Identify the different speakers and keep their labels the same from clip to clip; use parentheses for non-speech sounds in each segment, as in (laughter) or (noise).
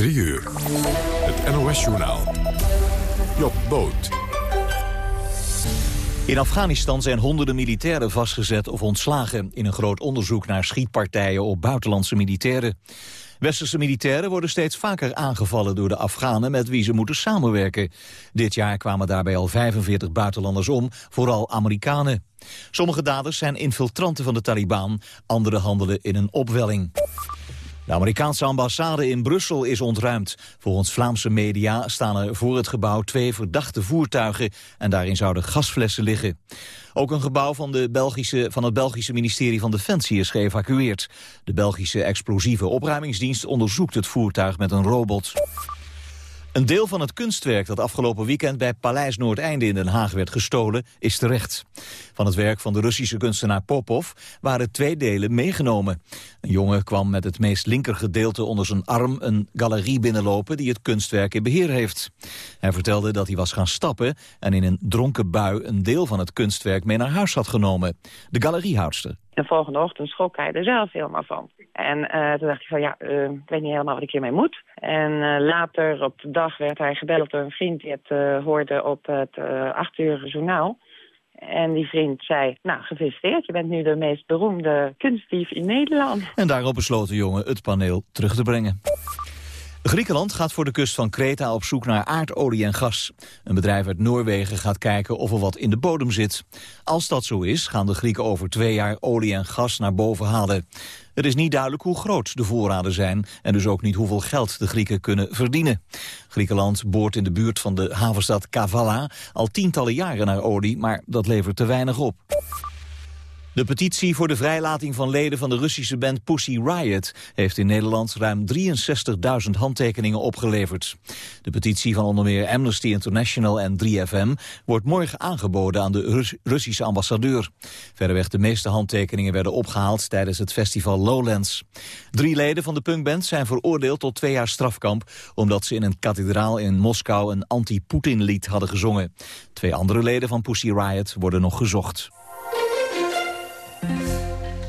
Speaker 1: 3 uur. Het NOS-journaal. Job Boot.
Speaker 2: In Afghanistan zijn honderden militairen vastgezet of ontslagen... in een groot onderzoek naar schietpartijen op buitenlandse militairen. Westerse militairen worden steeds vaker aangevallen door de Afghanen... met wie ze moeten samenwerken. Dit jaar kwamen daarbij al 45 buitenlanders om, vooral Amerikanen. Sommige daders zijn infiltranten van de Taliban, andere handelen in een opwelling. De Amerikaanse ambassade in Brussel is ontruimd. Volgens Vlaamse media staan er voor het gebouw twee verdachte voertuigen... en daarin zouden gasflessen liggen. Ook een gebouw van, de Belgische, van het Belgische ministerie van Defensie is geëvacueerd. De Belgische explosieve opruimingsdienst onderzoekt het voertuig met een robot. Een deel van het kunstwerk dat afgelopen weekend bij Paleis Noordeinde in Den Haag werd gestolen, is terecht. Van het werk van de Russische kunstenaar Popov waren twee delen meegenomen. Een jongen kwam met het meest linker gedeelte onder zijn arm een galerie binnenlopen die het kunstwerk in beheer heeft. Hij vertelde dat hij was gaan stappen en in een dronken bui een deel van het kunstwerk mee naar huis had genomen. De galeriehoudster
Speaker 3: de volgende ochtend schrok hij er zelf helemaal van. En uh, toen dacht ik van ja, uh, ik weet niet helemaal wat ik hiermee moet. En uh, later op de dag werd hij gebeld door een vriend die het hoorde op het acht uur journaal. En die vriend zei, nou gefeliciteerd, je bent nu de meest beroemde kunstdief in Nederland.
Speaker 2: En daarop besloot de jongen het paneel terug te brengen. Griekenland gaat voor de kust van Kreta op zoek naar aardolie en gas. Een bedrijf uit Noorwegen gaat kijken of er wat in de bodem zit. Als dat zo is, gaan de Grieken over twee jaar olie en gas naar boven halen. Het is niet duidelijk hoe groot de voorraden zijn... en dus ook niet hoeveel geld de Grieken kunnen verdienen. Griekenland boort in de buurt van de havenstad Kavala... al tientallen jaren naar olie, maar dat levert te weinig op. De petitie voor de vrijlating van leden van de Russische band Pussy Riot heeft in Nederland ruim 63.000 handtekeningen opgeleverd. De petitie van onder meer Amnesty International en 3FM wordt morgen aangeboden aan de Russische ambassadeur. Verderweg de meeste handtekeningen werden opgehaald tijdens het festival Lowlands. Drie leden van de punkband zijn veroordeeld tot twee jaar strafkamp omdat ze in een kathedraal in Moskou een anti-Poetin lied hadden gezongen. Twee andere leden van Pussy Riot worden nog gezocht.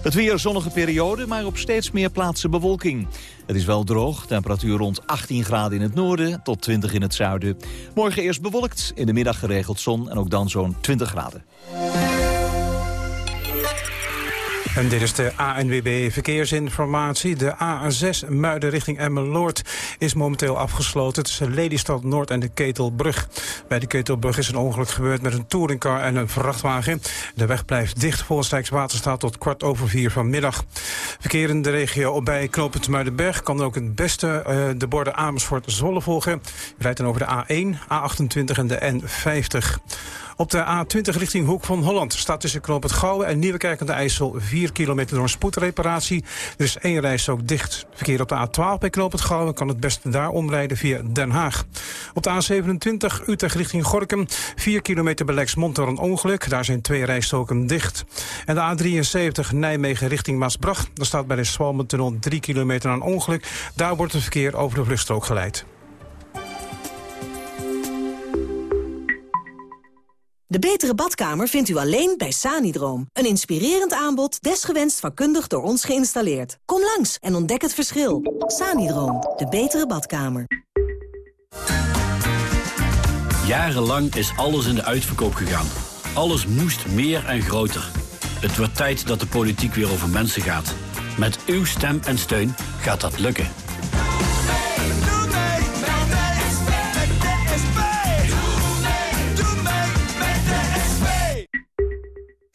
Speaker 2: Het weer zonnige periode, maar op steeds meer plaatsen bewolking. Het is wel droog, temperatuur rond 18 graden in het noorden tot 20 in het zuiden. Morgen eerst bewolkt, in de middag geregeld zon en ook dan zo'n 20 graden.
Speaker 4: En dit is de ANWB Verkeersinformatie. De A6 Muiden richting Emmeloord is momenteel afgesloten tussen Lelystad Noord en de Ketelbrug. Bij de Ketelbrug is een ongeluk gebeurd met een touringcar en een vrachtwagen. De weg blijft dicht volgens Rijkswaterstaat tot kwart over vier vanmiddag. Verkeer in de regio bij knooppunt Muidenberg kan ook het beste uh, de borden Amersfoort-Zwolle volgen. Je rijdt dan over de A1, A28 en de N50. Op de A20 richting Hoek van Holland staat tussen Knoop het Gouwen en Nieuwekerk aan de IJssel 4 kilometer door een spoedreparatie. Er is één reis ook dicht. Verkeer op de A12 bij Knoop het Gouwen kan het beste daar omrijden via Den Haag. Op de A27 Utrecht richting Gorkum 4 kilometer bij Lexmond door een ongeluk. Daar zijn twee rijstoken dicht. En de A73 Nijmegen richting Maasbracht. Daar staat bij de Swalmentunnel 3 kilometer aan ongeluk. Daar wordt het verkeer over de vluchtstrook geleid.
Speaker 5: De betere badkamer vindt u alleen bij Sanidroom. Een inspirerend aanbod, desgewenst vakkundig door ons geïnstalleerd. Kom langs en ontdek het verschil. Sanidroom, de betere badkamer.
Speaker 6: Jarenlang is alles in de uitverkoop gegaan. Alles moest meer en groter. Het wordt tijd dat de politiek weer over mensen gaat. Met uw stem en steun gaat dat lukken.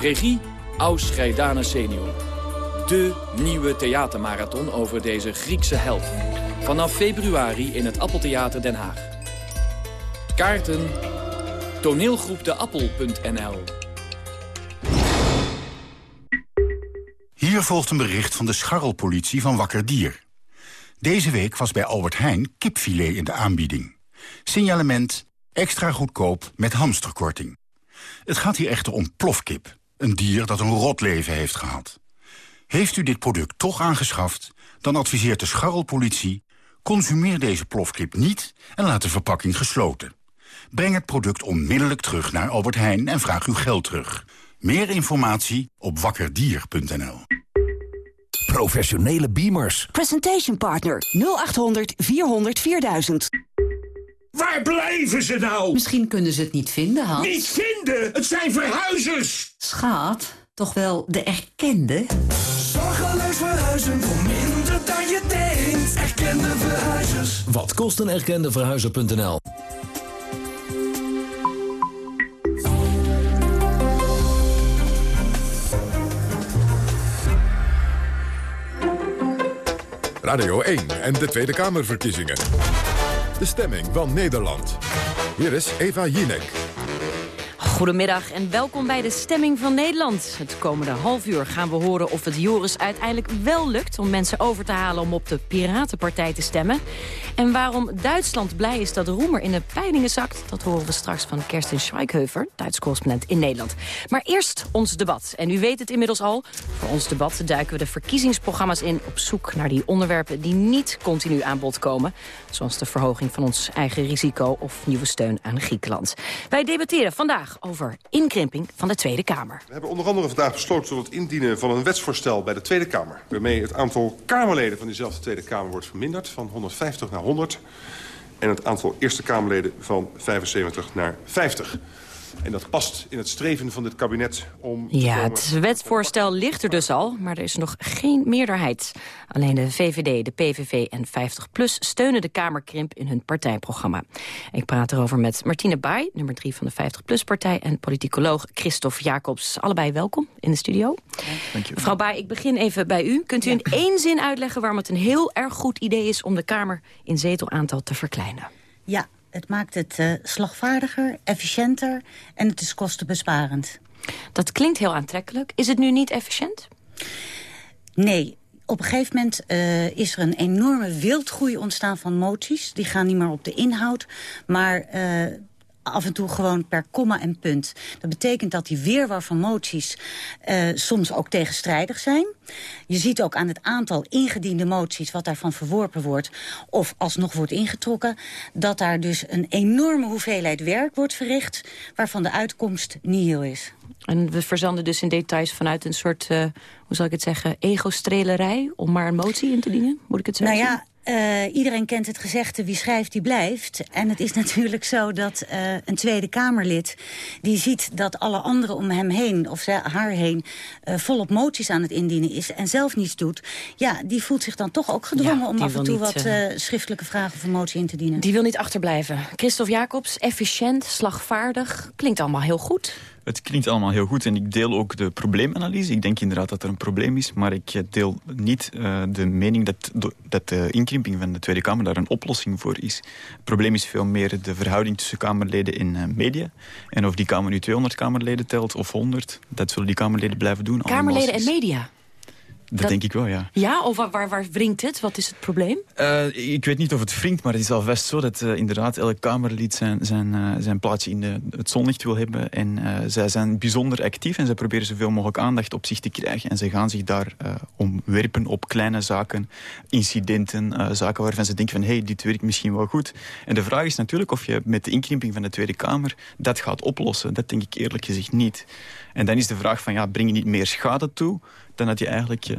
Speaker 7: Regie Aus senior. De nieuwe theatermarathon over deze Griekse held. Vanaf februari in het Appeltheater Den Haag. Kaarten toneelgroepdeappel.nl
Speaker 8: Hier volgt een bericht van de scharrelpolitie van Wakker Dier. Deze week was bij Albert Heijn kipfilet in de aanbieding. Signalement extra goedkoop met hamsterkorting. Het gaat hier echter om plofkip, een dier dat een rot leven heeft gehad. Heeft u dit product toch aangeschaft, dan adviseert de scharrelpolitie... consumeer deze plofkip niet en laat de verpakking gesloten. Breng het product onmiddellijk terug naar Albert Heijn en vraag uw geld terug. Meer informatie op wakkerdier.nl.
Speaker 9: Professionele beamers.
Speaker 10: Presentation Partner 0800 400 4000.
Speaker 9: Waar blijven ze nou?
Speaker 10: Misschien kunnen ze het niet vinden, Hans.
Speaker 9: Niet vinden? Het zijn verhuizers!
Speaker 10: Schaat, toch wel de erkende?
Speaker 9: Zorgeloos verhuizen voor minder dan je denkt. Erkende verhuizers.
Speaker 6: Wat kost een erkende verhuizer.nl?
Speaker 1: Radio 1 en de Tweede Kamerverkiezingen. De stemming van Nederland. Hier is Eva Jinek.
Speaker 11: Goedemiddag en welkom bij de Stemming van Nederland. Het komende half uur gaan we horen of het Joris uiteindelijk wel lukt... om mensen over te halen om op de Piratenpartij te stemmen. En waarom Duitsland blij is dat Roemer in de peilingen zakt... dat horen we straks van Kerstin Schweighöfer, Duits correspondent in Nederland. Maar eerst ons debat. En u weet het inmiddels al. Voor ons debat duiken we de verkiezingsprogramma's in... op zoek naar die onderwerpen die niet continu aan bod komen. Zoals de verhoging van ons eigen risico of nieuwe steun aan Griekenland. Wij debatteren vandaag over inkrimping van de Tweede Kamer.
Speaker 12: We hebben onder andere vandaag besloten tot het indienen van een wetsvoorstel bij de Tweede Kamer. Waarmee het aantal Kamerleden van diezelfde Tweede Kamer wordt verminderd van 150 naar 100. En het aantal Eerste Kamerleden van 75 naar 50. En dat past in het streven van dit kabinet om... te
Speaker 11: Ja,
Speaker 12: komen-
Speaker 11: het wetsvoorstel ligt er dus al, maar er is nog geen meerderheid. Alleen de VVD, de PVV en 50PLUS steunen de Kamerkrimp in hun partijprogramma. Ik praat erover met Martine Baai, nummer 3 van de 50PLUS-partij... en politicoloog Christophe Jacobs. Allebei welkom in de studio.
Speaker 13: Dank je.
Speaker 11: Mevrouw Baai, ik begin even bij u. Kunt u in één zin uitleggen waarom het een heel erg goed idee is... om de Kamer in zetelaantal te verkleinen?
Speaker 13: Ja, het maakt het eh, slagvaardiger, efficiënter en het is kostenbesparend.
Speaker 11: Dat klinkt heel aantrekkelijk. Is het nu niet efficiënt?
Speaker 13: Nee, op een gegeven moment eh, is er een enorme wildgroei ontstaan van moties. Die gaan niet meer op de inhoud, maar... eh, af en toe gewoon per komma en punt. Dat betekent dat die weerwar van moties eh, soms ook tegenstrijdig zijn. Je ziet ook aan het aantal ingediende moties... wat daarvan verworpen wordt of alsnog wordt ingetrokken... dat daar dus een enorme hoeveelheid werk wordt verricht... waarvan de uitkomst nihil is.
Speaker 11: En we verzanden dus in details vanuit een soort, eh, hoe zal ik het zeggen, ego-strelerij... om maar een motie in te dienen? Moet ik het zo
Speaker 13: Nou ja, eh, iedereen kent het gezegde wie schrijft, die blijft. En het is (laughs) natuurlijk zo dat eh, een Tweede Kamerlid... die ziet dat alle anderen om hem heen, of ze, haar heen... eh, volop moties aan het indienen is en zelf niets doet... ja, die voelt zich dan toch ook gedwongen
Speaker 11: Ja,
Speaker 13: om af en toe
Speaker 11: niet,
Speaker 13: wat schriftelijke vragen voor motie in te dienen.
Speaker 11: Die wil niet achterblijven. Christophe Jacobs, efficiënt, slagvaardig. Klinkt allemaal heel goed.
Speaker 14: Het klinkt allemaal heel goed en ik deel ook de probleemanalyse. Ik denk inderdaad dat er een probleem is, maar ik deel niet uh, de mening dat, dat de inkrimping van de Tweede Kamer daar een oplossing voor is. Het probleem is veel meer de verhouding tussen Kamerleden en uh, media. En of die Kamer nu 200 Kamerleden telt of 100, dat zullen die Kamerleden blijven doen.
Speaker 11: Kamerleden en media?
Speaker 14: Dat, dat, denk ik wel, ja.
Speaker 11: Ja, of waar, waar, waar wringt het? Wat is het probleem?
Speaker 14: Uh, ik weet niet of het wringt, maar het is al best zo dat uh, inderdaad elk Kamerlid zijn, zijn, uh, zijn plaatsje in de, het zonlicht wil hebben. En zij zijn bijzonder actief en zij proberen zoveel mogelijk aandacht op zich te krijgen. En ze gaan zich daar omwerpen op kleine zaken, incidenten, zaken waarvan ze denken van hé, hey, dit werkt misschien wel goed. En de vraag is natuurlijk of je met de inkrimping van de Tweede Kamer dat gaat oplossen. Dat denk ik eerlijk gezegd niet. En dan is de vraag van ja, breng je niet meer schade toe dan dat je eigenlijk uh,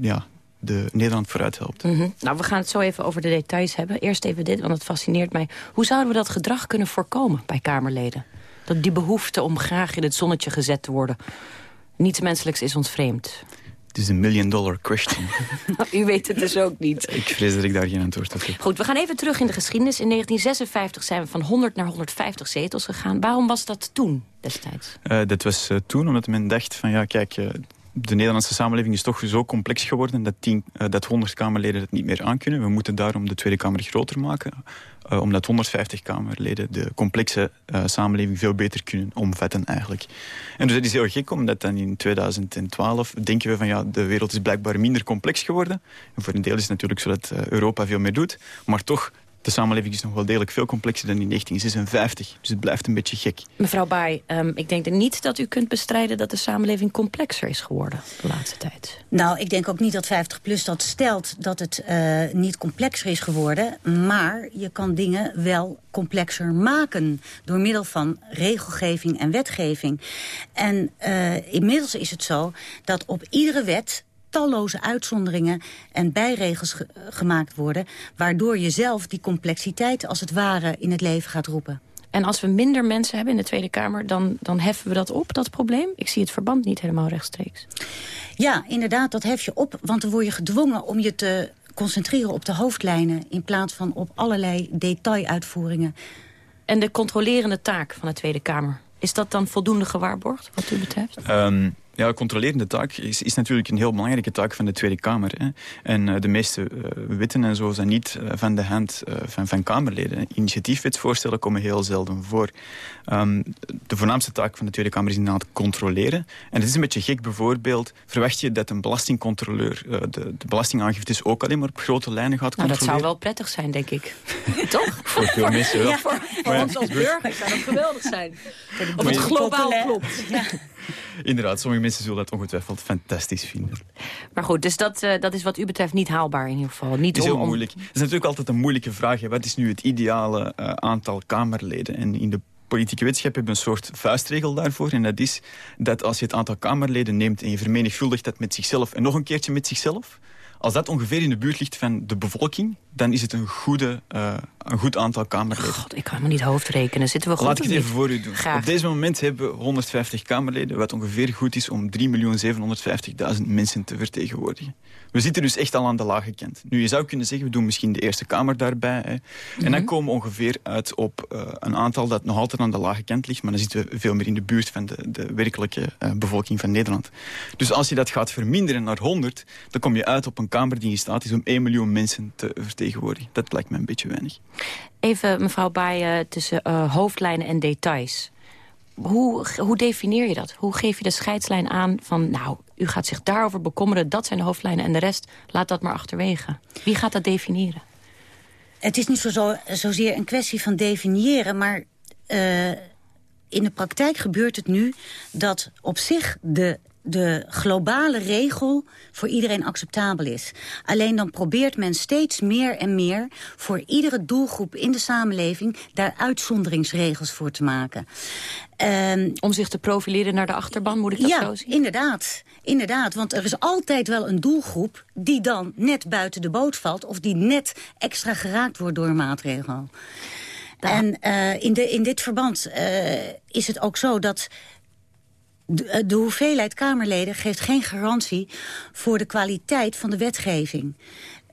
Speaker 14: ja, de Nederland vooruit helpt.
Speaker 11: -hmm. Nou, we gaan het zo even over de details hebben. Eerst even dit, want het fascineert mij. Hoe zouden we dat gedrag kunnen voorkomen bij Kamerleden? Dat die behoefte om graag in het zonnetje gezet te worden. Niets menselijks is ons vreemd.
Speaker 14: Het is een million dollar question. (laughs)
Speaker 11: U weet het dus ook niet.
Speaker 14: Ik vrees dat ik daar geen antwoord op heb.
Speaker 11: Goed, we gaan even terug in de geschiedenis. In 1956 zijn we van 100 naar 150 zetels gegaan. Waarom was dat toen, destijds?
Speaker 14: Uh, dat was uh, toen omdat men dacht van ja, kijk... Uh, de Nederlandse samenleving is toch zo complex geworden dat, uh, dat 100 Kamerleden het niet meer aankunnen. We moeten daarom de Tweede Kamer groter maken. Uh, omdat 150 Kamerleden de complexe uh, samenleving veel beter kunnen omvatten eigenlijk. En dus dat is heel gek, omdat dan in 2012 denken we van ja, de wereld is blijkbaar minder complex geworden. En voor een deel is het natuurlijk zo dat Europa veel meer doet. Maar toch de samenleving is nog wel degelijk veel complexer dan in 1956. Dus het blijft een beetje gek.
Speaker 11: Mevrouw Baai, um, ik denk niet dat u kunt bestrijden... dat de samenleving complexer is geworden de laatste tijd.
Speaker 13: Nou, ik denk ook niet dat 50PLUS dat stelt dat het uh, niet complexer is geworden. Maar je kan dingen wel complexer maken... door middel van regelgeving en wetgeving. En uh, inmiddels is het zo dat op iedere wet talloze uitzonderingen en bijregels ge gemaakt worden... waardoor je zelf die complexiteit als het ware in het leven gaat roepen.
Speaker 11: En als we minder mensen hebben in de Tweede Kamer... dan, dan heffen we dat op, dat probleem? Ik zie het verband niet helemaal rechtstreeks.
Speaker 13: Ja, inderdaad, dat hef je op. Want dan word je gedwongen om je te concentreren op de hoofdlijnen... in plaats van op allerlei detailuitvoeringen.
Speaker 11: En de controlerende taak van de Tweede Kamer... is dat dan voldoende gewaarborgd, wat u betreft?
Speaker 14: Um ja, controlerende taak is, is natuurlijk een heel belangrijke taak van de Tweede Kamer. Hè. En uh, de meeste uh, wetten en zo zijn niet uh, van de hand van, van Kamerleden. Initiatiefwetsvoorstellen komen heel zelden voor. Um, de voornaamste taak van de Tweede Kamer is inderdaad controleren. En het is een beetje gek bijvoorbeeld. Verwacht je dat een belastingcontroleur de, de belastingaangifte is ook alleen maar op grote lijnen gaat controleren?
Speaker 11: Nou, dat zou wel prettig zijn, denk ik. (laughs) Toch?
Speaker 14: Voor veel mensen wel.
Speaker 11: Ja, voor, voor ons als burgers zou dat geweldig zijn. Of het globaal klopt. Ja. (laughs)
Speaker 14: Inderdaad, sommige mensen zullen dat ongetwijfeld fantastisch vinden.
Speaker 11: Maar goed, dus dat, uh, dat is wat u betreft niet haalbaar in ieder geval. Niet
Speaker 14: het is heel
Speaker 11: om,
Speaker 14: moeilijk. Het is natuurlijk altijd een moeilijke vraag. Hè. Wat is nu het ideale uh, aantal Kamerleden? En in de politieke wetenschap hebben we een soort vuistregel daarvoor. En dat is dat als je het aantal Kamerleden neemt... en je vermenigvuldigt dat met zichzelf en nog een keertje met zichzelf... Als dat ongeveer in de buurt ligt van de bevolking, dan is het een, goede, uh, een goed aantal Kamerleden.
Speaker 11: God, ik kan me niet hoofdrekenen. Zitten we goed
Speaker 14: Laat ik het
Speaker 11: niet?
Speaker 14: even voor u doen.
Speaker 11: Graag.
Speaker 14: Op deze moment hebben we 150 Kamerleden, wat ongeveer goed is om 3.750.000 mensen te vertegenwoordigen. We zitten dus echt al aan de lage kant. Nu, je zou kunnen zeggen, we doen misschien de Eerste Kamer daarbij. Hè. En mm -hmm. dan komen we ongeveer uit op uh, een aantal dat nog altijd aan de lage kant ligt. Maar dan zitten we veel meer in de buurt van de, de werkelijke uh, bevolking van Nederland. Dus als je dat gaat verminderen naar 100, dan kom je uit op een Kamer die in staat is om 1 miljoen mensen te vertegenwoordigen. Dat lijkt me een beetje weinig.
Speaker 11: Even, mevrouw Baaien, tussen uh, hoofdlijnen en details. Hoe, hoe definieer je dat? Hoe geef je de scheidslijn aan van... nou, u gaat zich daarover bekommeren, dat zijn de hoofdlijnen... en de rest, laat dat maar achterwege. Wie gaat dat definiëren?
Speaker 13: Het is niet zo, zo, zozeer een kwestie van definiëren, maar... Uh, in de praktijk gebeurt het nu dat op zich de de globale regel voor iedereen acceptabel is. Alleen dan probeert men steeds meer en meer... voor iedere doelgroep in de samenleving... daar uitzonderingsregels voor te maken.
Speaker 11: Um, Om zich te profileren naar de achterban, moet ik dat
Speaker 13: ja,
Speaker 11: zo zien?
Speaker 13: inderdaad. Inderdaad, want er is altijd wel een doelgroep... die dan net buiten de boot valt... of die net extra geraakt wordt door een maatregel. Ja. En uh, in, de, in dit verband uh, is het ook zo dat de, de, hoeveelheid Kamerleden geeft geen garantie voor de kwaliteit van de wetgeving.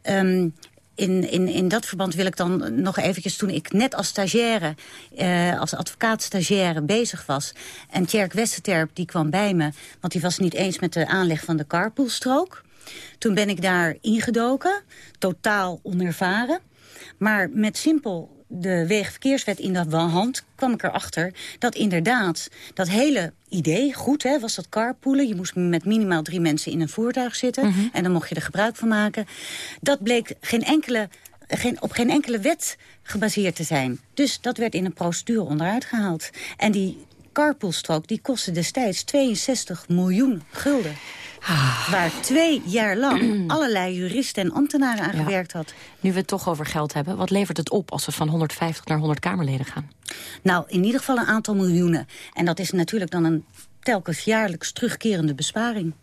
Speaker 13: Um, in, in, in dat verband wil ik dan nog eventjes, toen ik net als stagiaire, uh, als advocaat-stagiaire bezig was... en Tjerk Westerterp die kwam bij me, want die was niet eens met de aanleg van de carpoolstrook. Toen ben ik daar ingedoken, totaal onervaren. Maar met simpel de wegenverkeerswet in de hand kwam ik erachter dat inderdaad dat hele idee, goed hè, was dat carpoolen. Je moest met minimaal drie mensen in een voertuig zitten. Mm -hmm. En dan mocht je er gebruik van maken. Dat bleek geen enkele, geen, op geen enkele wet gebaseerd te zijn. Dus dat werd in een procedure onderuit gehaald. En die carpoolstrook die kostte destijds 62 miljoen gulden. Ah. Waar twee jaar lang (clears throat) allerlei juristen en ambtenaren aan ja. gewerkt had.
Speaker 11: Nu we het toch over geld hebben, wat levert het op als we van 150 naar 100 Kamerleden gaan?
Speaker 13: Nou, in ieder geval een aantal miljoenen. En dat is natuurlijk dan een telkens jaarlijks terugkerende besparing.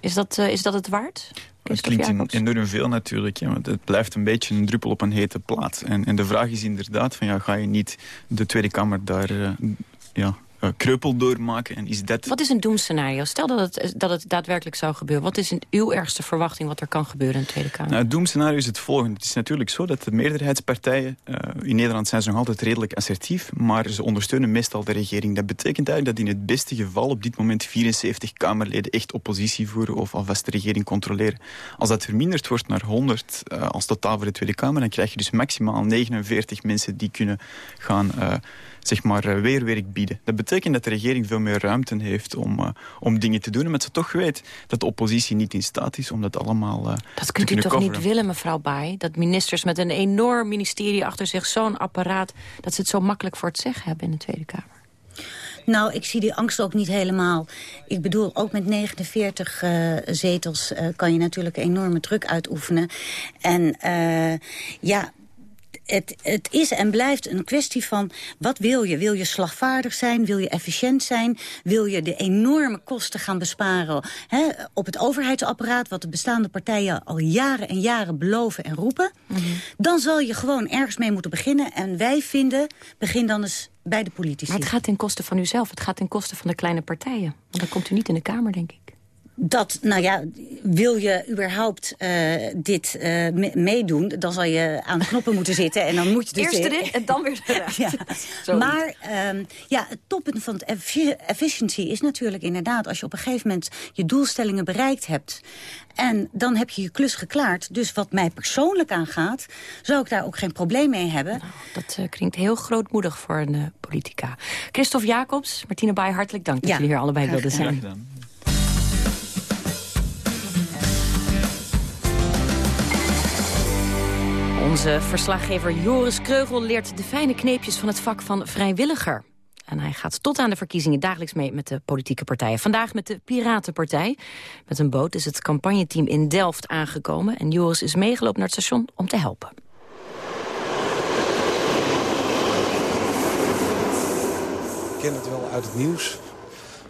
Speaker 11: Is dat, uh, is dat het waard?
Speaker 14: Het klinkt enorm veel natuurlijk, ja, want het blijft een beetje een druppel op een hete plaat. En, en de vraag is inderdaad, van, ja, ga je niet de Tweede Kamer daar uh, ja, kreupel doormaken. En is dat...
Speaker 11: Wat is een doemscenario? Stel dat het, dat het daadwerkelijk zou gebeuren. Wat is een, uw ergste verwachting wat er kan gebeuren in de Tweede Kamer?
Speaker 14: Nou, het doemscenario is het volgende. Het is natuurlijk zo dat de meerderheidspartijen... Uh, in Nederland zijn ze nog altijd redelijk assertief... maar ze ondersteunen meestal de regering. Dat betekent eigenlijk dat in het beste geval op dit moment 74 Kamerleden echt oppositie voeren... of alvast de regering controleren. Als dat verminderd wordt naar 100 uh, als totaal voor de Tweede Kamer... dan krijg je dus maximaal 49 mensen die kunnen gaan zeg maar, weerwerk bieden. Dat betekent dat de regering veel meer ruimte heeft om, uh, om dingen te doen. Maar ze toch weet dat de oppositie niet in staat is om dat allemaal uh,
Speaker 11: Dat kunt u toch
Speaker 14: coveren.
Speaker 11: niet willen, mevrouw Baai? Dat ministers met een enorm ministerie achter zich, zo'n apparaat... dat ze het zo makkelijk voor het zeggen hebben in de Tweede Kamer.
Speaker 13: Nou, ik zie die angst ook niet helemaal. Ik bedoel, ook met 49 uh, zetels uh, kan je natuurlijk enorme druk uitoefenen. En uh, ja, het, het, is en blijft een kwestie van wat wil je? Wil je slagvaardig zijn? Wil je efficiënt zijn? Wil je de enorme kosten gaan besparen hè, op het overheidsapparaat... wat de bestaande partijen al jaren en jaren beloven en roepen? Mm -hmm. Dan zal je gewoon ergens mee moeten beginnen. En wij vinden, begin dan eens bij de politici.
Speaker 11: Maar het gaat ten koste van uzelf. Het gaat ten koste van de kleine partijen. Want dan komt u niet in de Kamer, denk ik.
Speaker 13: Dat, nou ja, wil je überhaupt uh, dit uh, meedoen... dan zal je aan de knoppen moeten zitten en dan moet je dus...
Speaker 11: Eerst erin en dan weer (laughs) eruit.
Speaker 13: ja. (laughs) Maar um, ja, het toppunt van het efficiency is natuurlijk inderdaad... als je op een gegeven moment je doelstellingen bereikt hebt... En dan heb je je klus geklaard. Dus wat mij persoonlijk aangaat, zou ik daar ook geen probleem mee hebben.
Speaker 11: Nou, dat uh, klinkt heel grootmoedig voor een uh, politica. Christophe Jacobs, Martine Baai, hartelijk dank dat
Speaker 13: ja,
Speaker 11: jullie hier allebei wilden zijn. Onze verslaggever Joris Kreugel leert de fijne kneepjes van het vak van vrijwilliger. En hij gaat tot aan de verkiezingen dagelijks mee met de politieke partijen. Vandaag met de Piratenpartij. Met een boot is het campagneteam in Delft aangekomen. En Joris is meegelopen naar het station om te helpen.
Speaker 15: Ik ken het wel uit het nieuws.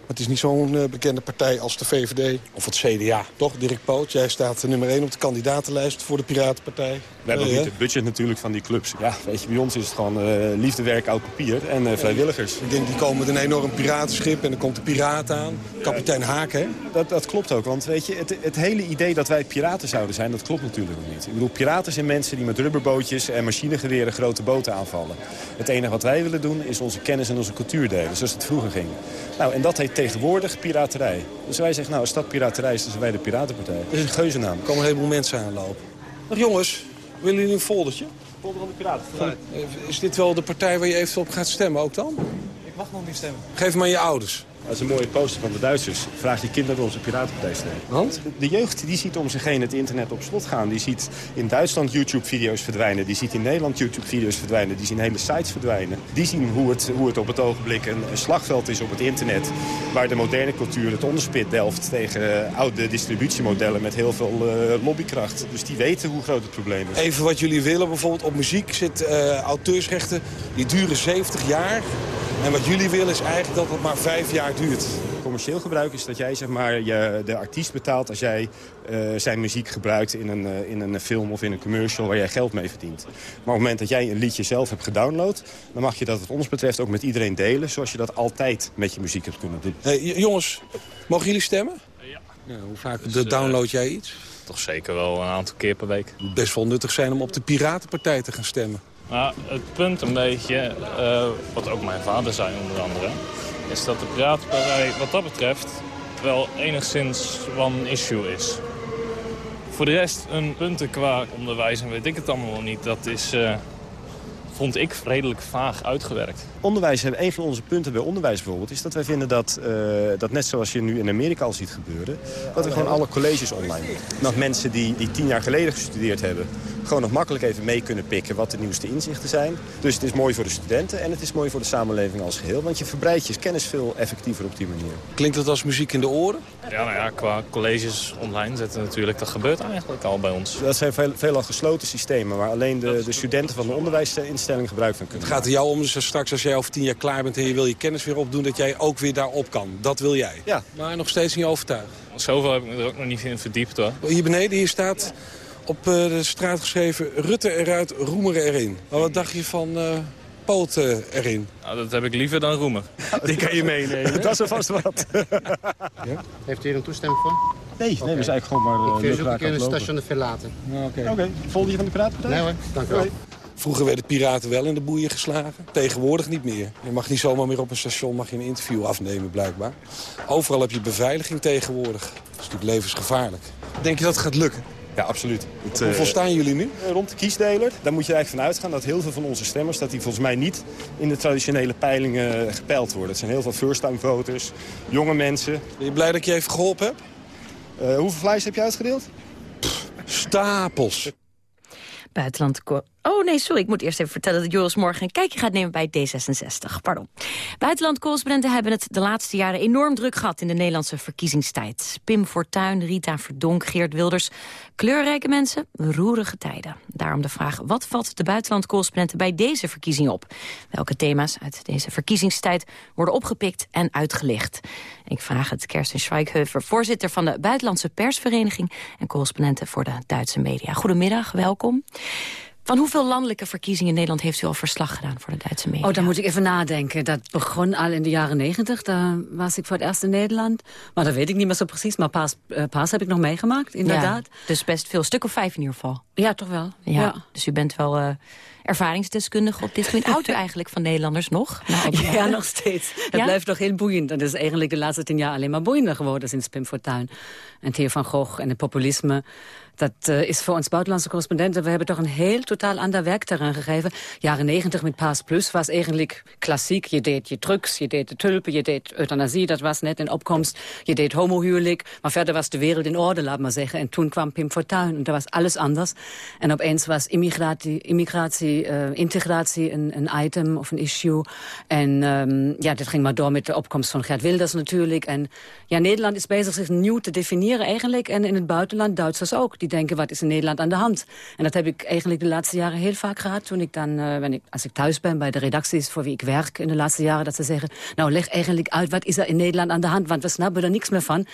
Speaker 15: Het is niet zo'n uh, bekende partij als de VVD of het CDA. Toch, Dirk Poot? Jij staat nummer 1 op de kandidatenlijst voor de Piratenpartij.
Speaker 16: We hebben ook niet het budget natuurlijk van die clubs. Ja, weet je, bij ons is het gewoon uh, liefdewerk, oud papier en uh, vrijwilligers.
Speaker 15: Ik denk, die komen met een enorm piratenschip en dan komt de piraat aan. Kapitein Haak, hè?
Speaker 16: Dat, dat klopt ook, want weet je, het, het, hele idee dat wij piraten zouden zijn, dat klopt natuurlijk nog niet. Ik bedoel, piraten zijn mensen die met rubberbootjes en machinegeweren grote boten aanvallen. Het enige wat wij willen doen is onze kennis en onze cultuur delen, zoals het vroeger ging. Nou, en dat heet tegenwoordig piraterij. Dus wij zeggen, nou, als dat piraterij is, dan zijn wij de Piratenpartij. Dat is een geuzennaam.
Speaker 15: Er komen een heleboel mensen aanlopen. Dag jongens, willen jullie een foldertje?
Speaker 16: Folder van de Piraten.
Speaker 15: Is dit wel de partij waar je even op gaat stemmen ook dan?
Speaker 16: Ik mag nog niet stemmen.
Speaker 15: Geef hem aan je ouders.
Speaker 16: Dat is een mooie poster van de Duitsers. Vraag je kinderen onze piratenpartij stemmen.
Speaker 15: Want?
Speaker 16: De jeugd die ziet om zich heen het internet op slot gaan. Die ziet in Duitsland YouTube-video's verdwijnen. Die ziet in Nederland YouTube-video's verdwijnen. Die zien hele sites verdwijnen. Die zien hoe het, hoe het op het ogenblik een, een slagveld is op het internet. Waar de moderne cultuur het onderspit delft tegen uh, oude distributiemodellen met heel veel uh, lobbykracht. Dus die weten hoe groot het probleem is.
Speaker 15: Even wat jullie willen, bijvoorbeeld op muziek zit uh, auteursrechten. Die duren 70 jaar. En wat jullie willen is eigenlijk dat het maar vijf jaar duurt.
Speaker 16: Commercieel gebruik is dat jij zeg maar, je, de artiest betaalt als jij uh, zijn muziek gebruikt in een, uh, in een film of in een commercial waar jij geld mee verdient. Maar op het moment dat jij een liedje zelf hebt gedownload, dan mag je dat wat ons betreft ook met iedereen delen. Zoals je dat altijd met je muziek hebt kunnen doen.
Speaker 15: Hey, jongens, mogen jullie stemmen?
Speaker 17: Ja.
Speaker 15: ja hoe vaak dus, download jij iets?
Speaker 17: Toch zeker wel een aantal keer per week.
Speaker 15: Het best wel nuttig zijn om op de Piratenpartij te gaan stemmen.
Speaker 17: Nou, het punt een beetje, uh, wat ook mijn vader zei onder andere... is dat de Piratenpartij wat dat betreft wel enigszins one issue is. Voor de rest, een punten qua onderwijs en weet ik het allemaal niet... dat is, uh, vond ik redelijk vaag uitgewerkt.
Speaker 16: Onderwijs, een van onze punten bij onderwijs bijvoorbeeld... is dat wij vinden dat, uh, dat net zoals je nu in Amerika al ziet gebeuren... dat we gewoon alle colleges online doen. Dat mensen die, die tien jaar geleden gestudeerd hebben... gewoon nog makkelijk even mee kunnen pikken wat de nieuwste inzichten zijn. Dus het is mooi voor de studenten en het is mooi voor de samenleving als geheel. Want je verbreidt je kennis veel effectiever op die manier.
Speaker 15: Klinkt dat als muziek in de oren?
Speaker 17: Ja, nou ja, qua colleges online zetten natuurlijk, dat gebeurt eigenlijk al bij ons.
Speaker 16: Dat zijn veel, veelal gesloten systemen waar alleen de, de studenten van de onderwijsinstelling gebruik van kunnen
Speaker 15: Het gaat er jou om dus straks als jij over tien jaar klaar bent en je wil je kennis weer opdoen, dat jij ook weer daarop kan. Dat wil jij.
Speaker 16: Ja.
Speaker 15: Maar nog steeds niet overtuigd.
Speaker 17: Zoveel heb ik me er ook nog niet in verdiept hoor.
Speaker 15: Hier beneden, hier staat op uh, de straat geschreven... Rutte eruit, Roemer erin. Maar wat dacht je van uh, poot eh, erin.
Speaker 17: Nou, dat heb ik liever dan Roemer. (laughs)
Speaker 16: Die kan je meenemen. (laughs) Dat is alvast wat. (laughs)
Speaker 18: Heeft u hier een toestemming voor?
Speaker 16: Nee, nee, we zijn eigenlijk gewoon maar...
Speaker 18: Ik verzoek ik
Speaker 16: aan
Speaker 18: het station te verlaten.
Speaker 16: Oké, Oké. volgende je van de Piratenpartij?
Speaker 18: Nee hoor, dank u wel.
Speaker 15: Vroeger werden piraten wel in de boeien geslagen. Tegenwoordig niet meer. Je mag niet zomaar meer op een station mag je een interview afnemen, blijkbaar. Overal heb je beveiliging tegenwoordig. Dat is natuurlijk levensgevaarlijk. Denk je dat het gaat lukken?
Speaker 16: Ja, absoluut. Het,
Speaker 15: Hoeveel
Speaker 16: eh,
Speaker 15: staan jullie nu?
Speaker 16: Rond de kiesdeler, daar moet je eigenlijk van uitgaan dat heel veel van onze stemmers... dat die volgens mij niet in de traditionele peilingen gepeild worden. Het zijn heel veel first-time voters, jonge mensen.
Speaker 15: Ben je blij dat ik je even geholpen heb?
Speaker 16: Eh, hoeveel vlees heb je uitgedeeld?
Speaker 15: Stapels.
Speaker 11: Buitenland... Oh nee, sorry, ik moet eerst even vertellen dat Joris morgen een kijkje gaat nemen bij D66. Pardon. Buitenlandcorrespondenten hebben het de laatste jaren enorm druk gehad in de Nederlandse verkiezingstijd. Pim Fortuyn, Rita Verdonk, Geert Wilders. Kleurrijke mensen, roerige tijden. Daarom de vraag, wat valt de buitenlandcorrespondenten bij deze verkiezing op? Welke thema's uit deze verkiezingstijd worden opgepikt en uitgelicht? Ik vraag het Kersten Schweighöfer, voorzitter van de Buitenlandse Persvereniging... en correspondenten voor de Duitse media. Goedemiddag, welkom. Van hoeveel landelijke verkiezingen in Nederland heeft u al verslag gedaan voor de Duitse media?
Speaker 19: Oh, dan moet ik even nadenken. Dat begon al in de jaren negentig. Daar was ik voor het eerst in Nederland. Maar dat weet ik niet meer zo precies. Maar paas, uh, paas heb ik nog meegemaakt, inderdaad.
Speaker 11: Ja, dus best veel, stuk of vijf in ieder geval.
Speaker 19: Ja, toch wel.
Speaker 11: Ja,
Speaker 19: ja.
Speaker 11: Dus u bent wel uh, ervaringsdeskundige op dit gebied. Houdt u eigenlijk van Nederlanders nog?
Speaker 19: Nou, (laughs) ja, nog steeds. Het blijft nog heel boeiend. En dat is eigenlijk de laatste tien jaar alleen maar boeiender geworden sinds Pim Fortuyn. En Theo van Gogh en het populisme. Dat uh, is voor ons buitenlandse correspondenten... we hebben toch een heel totaal ander werkterrein gegeven. Jaren negentig met Paas Plus was eigenlijk klassiek. Je deed je drugs, je deed de tulpen, je deed euthanasie. Dat was net in opkomst. Je deed homohuwelijk. Maar verder was de wereld in orde, laat maar zeggen. En toen kwam Pim Fortuyn en dat was alles anders. En opeens was immigratie, immigratie uh, integratie een, item of een issue. En um, ja, dat ging maar door met de opkomst van Gert Wilders natuurlijk. En ja, Nederland is bezig zich nieuw te definiëren eigenlijk. En in het buitenland, Duitsers ook. Die denken, wat is in Nederland aan de hand? En dat heb ik eigenlijk de laatste jaren heel vaak gehad. Toen ik dan, ik, als ik thuis ben bij de redacties voor wie ik werk in de laatste jaren... dat ze zeggen, nou leg eigenlijk uit, wat is er in Nederland aan de hand? Want we snappen er niks meer van.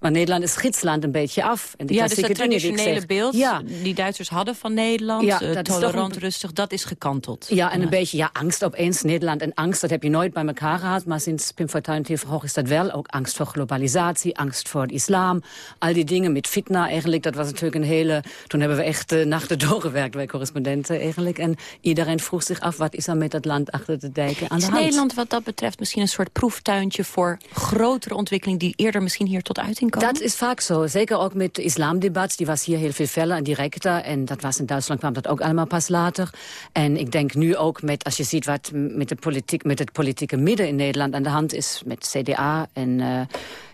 Speaker 19: Maar Nederland is gidsland een beetje af.
Speaker 11: En die ja, dus dat traditionele beeld
Speaker 19: ja.
Speaker 11: die Duitsers hadden van Nederland, ja, uh, tolerant, een... rustig, dat is gekanteld.
Speaker 19: Ja, en ja. een beetje ja, angst opeens. Nederland en angst, dat heb je nooit bij elkaar gehad. Maar sinds Pim Fortuyn Hoog is dat wel. Ook angst voor globalisatie, angst voor het islam. Al die dingen met fitna eigenlijk, dat was natuurlijk een hele... Toen hebben we echt uh, nachten (laughs) doorgewerkt, wij correspondenten eigenlijk. En iedereen vroeg zich af, wat is er met dat land achter de dijken aan
Speaker 11: is
Speaker 19: de hand?
Speaker 11: Nederland wat dat betreft misschien een soort proeftuintje... voor grotere ontwikkeling die eerder misschien hier tot uiting komen?
Speaker 19: Dat is vaak zo. Zeker ook met de islamdebat. Die was hier heel veel feller en directer. En dat was in Duitsland kwam dat ook allemaal pas later. En ik denk nu ook met, als je ziet wat met, de politiek, met het politieke midden in Nederland aan de hand is. Met CDA en uh,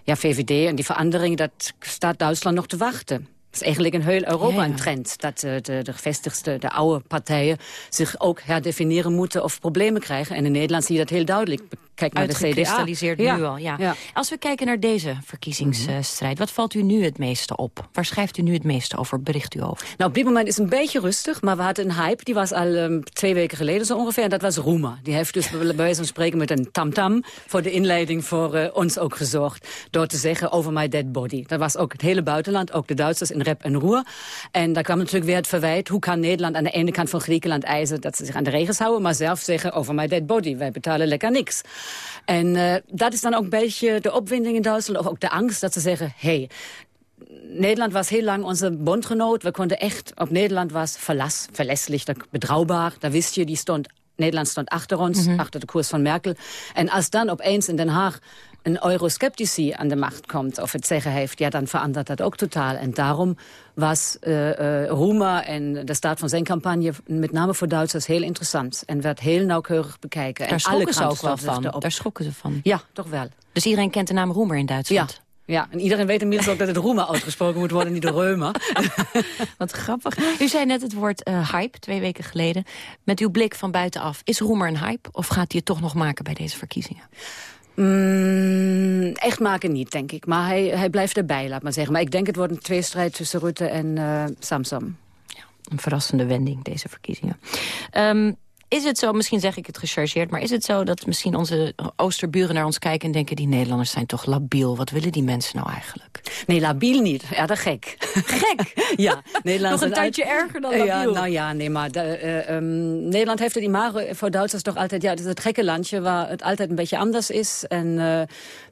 Speaker 19: ja, VVD en die verandering. Dat staat Duitsland nog te wachten. Het is eigenlijk in heel Europa ja, ja. een trend. Dat uh, de, de gevestigde, de oude partijen zich ook herdefiniëren moeten of problemen krijgen. En in Nederland zie je dat heel duidelijk. Kijk naar de CDA.
Speaker 11: Uitgekristalliseerd nu al, ja. Als we kijken naar deze verkiezingsstrijd, wat valt u nu het meeste op? Waar schrijft u nu het meeste over, bericht u over?
Speaker 19: Nou, op dit moment is het een beetje rustig, maar we hadden een hype. Die was al um, twee weken geleden zo ongeveer. En dat was Roemer. Die heeft dus (laughs) bij wijze van spreken met een tamtam -tam voor de inleiding voor uh, ons ook gezorgd. Door te zeggen over my dead body. Dat was ook het hele buitenland, ook de Duitsers in rep en roer. En daar kwam natuurlijk weer het verwijt. Hoe kan Nederland aan de ene kant van Griekenland eisen dat ze zich aan de regels houden, maar zelf zeggen over my dead body. Wij betalen lekker niks. En uh, dat is dan ook een beetje de opwinding in Duitsland, of ook de angst dat ze zeggen, hey, Nederland was heel lang onze bondgenoot. We konden echt, op Nederland was verlas, verlässlich, betrouwbaar. Daar wist je, die stond, Nederland stond achter ons, mm -hmm. achter de koers van Merkel. En als dan opeens in Den Haag een eurosceptici aan de macht komt of het zeggen heeft, ja, dan verandert dat ook totaal. En daarom was uh, uh, Roemer en de staat van zijn campagne, met name voor Duitsers, heel interessant. En werd heel nauwkeurig bekeken.
Speaker 11: Daar
Speaker 19: en
Speaker 11: schrokken ze ook wel van. Daar schrokken ze van.
Speaker 19: Ja, toch wel.
Speaker 11: Dus iedereen kent de naam Roemer in Duitsland?
Speaker 19: Ja. Ja, en iedereen weet inmiddels ook dat het Roemer (laughs) uitgesproken moet worden, niet de Reumer. (laughs)
Speaker 11: Wat grappig. U zei net het woord uh, hype, twee weken geleden. Met uw blik van buitenaf, is Roemer een hype? Of gaat hij het toch nog maken bij deze verkiezingen?
Speaker 19: Mm, echt maken niet, denk ik. Maar hij, hij blijft erbij, laat maar zeggen. Maar ik denk het wordt een tweestrijd tussen Rutte en uh, Samsom.
Speaker 11: Ja, een verrassende wending, deze verkiezingen. Um, Is het zo, misschien zeg ik het gechargeerd... maar is het zo dat misschien onze oosterburen naar ons kijken... en denken, die Nederlanders zijn toch labiel? Wat willen die mensen nou eigenlijk?
Speaker 19: Nee, labiel niet. Ja, dat gek.
Speaker 11: Gek? (laughs)
Speaker 19: ja, Nederland
Speaker 11: Nog een tandje erger dan labiel.
Speaker 19: Ja, nou ja, nee, maar de, uh, um, Nederland heeft het imago voor Duitsers toch altijd... ja, het is het gekke landje waar het altijd een beetje anders is... en uh,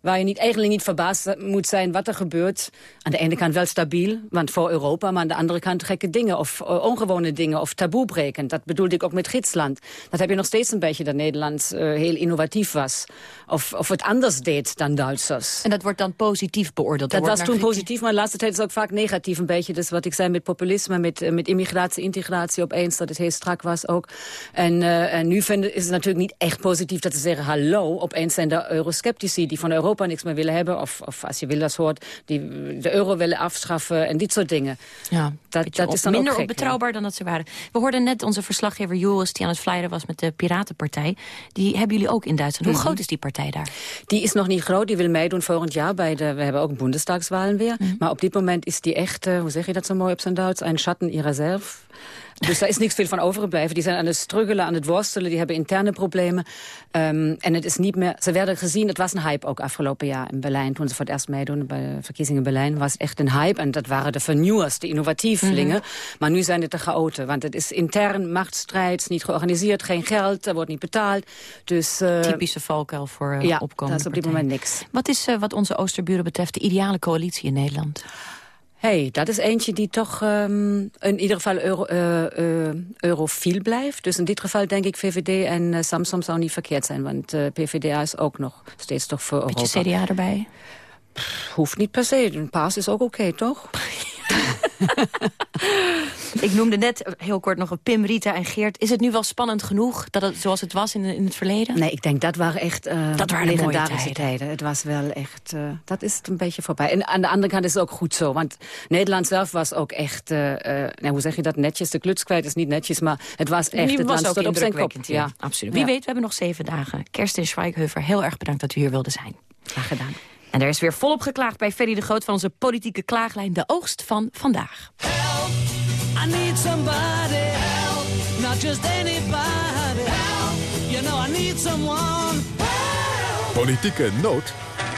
Speaker 19: waar je niet, eigenlijk niet verbaasd moet zijn wat er gebeurt. Aan de ene kant wel stabiel, want voor Europa... maar aan de andere kant gekke dingen of uh, ongewone dingen of taboe breken. Dat bedoelde ik ook met Gidsland. Dat heb je nog steeds een beetje dat Nederland uh, heel innovatief was. Of, of het anders deed dan Duitsers.
Speaker 11: En dat wordt dan positief beoordeeld?
Speaker 19: Dat was toen positief, maar de laatste tijd is het ook vaak negatief een beetje. Dus wat ik zei met populisme, met, met immigratie, integratie opeens... dat het heel strak was ook. En, uh, en nu vinden, is het natuurlijk niet echt positief dat ze zeggen... hallo, opeens zijn er eurosceptici die van Europa niks meer willen hebben. Of, of als je Wilders hoort, die de euro willen afschaffen en dit soort dingen.
Speaker 11: Ja, dat, dat is dan minder gek, betrouwbaar ja. dan dat ze waren. We hoorden net onze verslaggever Joris, die aan het was met de Piratenpartij. Die hebben jullie ook in Duitsland. Hoe mm -hmm. groot is die partij daar?
Speaker 19: Die is nog niet groot. Die wil meedoen volgend jaar. Bij de, we hebben ook Bundestagswahlen weer. Mm -hmm. Maar op dit moment is die echt, uh, hoe zeg je dat zo mooi op zijn Duits? Een schatten ihrer zelf. Dus daar is niks veel van overgebleven. Die zijn aan het struggelen, aan het worstelen. Die hebben interne problemen. Um, en het is niet meer... Ze werden gezien, het was een hype ook afgelopen jaar in Berlijn. Toen ze voor het eerst meedoen bij de verkiezingen in Berlijn... was echt een hype. En dat waren de vernieuwers, de innovatievelingen. Mm -hmm. Maar nu zijn het de chaoten. Want het is intern machtsstrijd, niet georganiseerd, geen geld. Er wordt niet betaald. Dus, uh,
Speaker 11: Typische valkuil voor uh,
Speaker 19: ja,
Speaker 11: opkomende
Speaker 19: dat is op dit moment niks.
Speaker 11: Wat is uh, wat onze oosterburen betreft de ideale coalitie in Nederland?
Speaker 19: Hey, dat is eentje die toch um, in ieder geval euro, uh, uh, eurofiel blijft. Dus in dit geval denk ik VVD en uh, Samsung zou niet verkeerd zijn. Want PVDA is ook nog steeds toch voor Europa.
Speaker 11: Beetje CDA erbij?
Speaker 19: Pff, hoeft niet per se. Een paas is ook oké, okay, toch? (laughs) (laughs) (laughs)
Speaker 11: ik noemde net heel kort nog Pim, Rita en Geert. Is het nu wel spannend genoeg dat het zoals het was in, in het verleden?
Speaker 19: Nee, ik denk dat waren echt uh,
Speaker 11: dat waren
Speaker 19: legendarische tijden. tijden. Het was wel echt, uh, dat is het een beetje voorbij. En aan de andere kant is het ook goed zo. Want Nederland zelf was ook echt, uh, nou, hoe zeg je dat, netjes. De kluts kwijt is niet netjes, maar het was echt,
Speaker 11: het was ook
Speaker 19: op zijn kop.
Speaker 11: Ja, absoluut. Wie ja. weet, we hebben nog zeven dagen. Kerstin Schweighöfer, heel erg bedankt dat u hier wilde zijn.
Speaker 19: Graag gedaan.
Speaker 11: En er is weer volop geklaagd bij Ferry de Groot van onze politieke klaaglijn De Oogst van Vandaag.
Speaker 20: I need somebody help, not just anybody help, you know I need someone
Speaker 1: help. Politieke nood?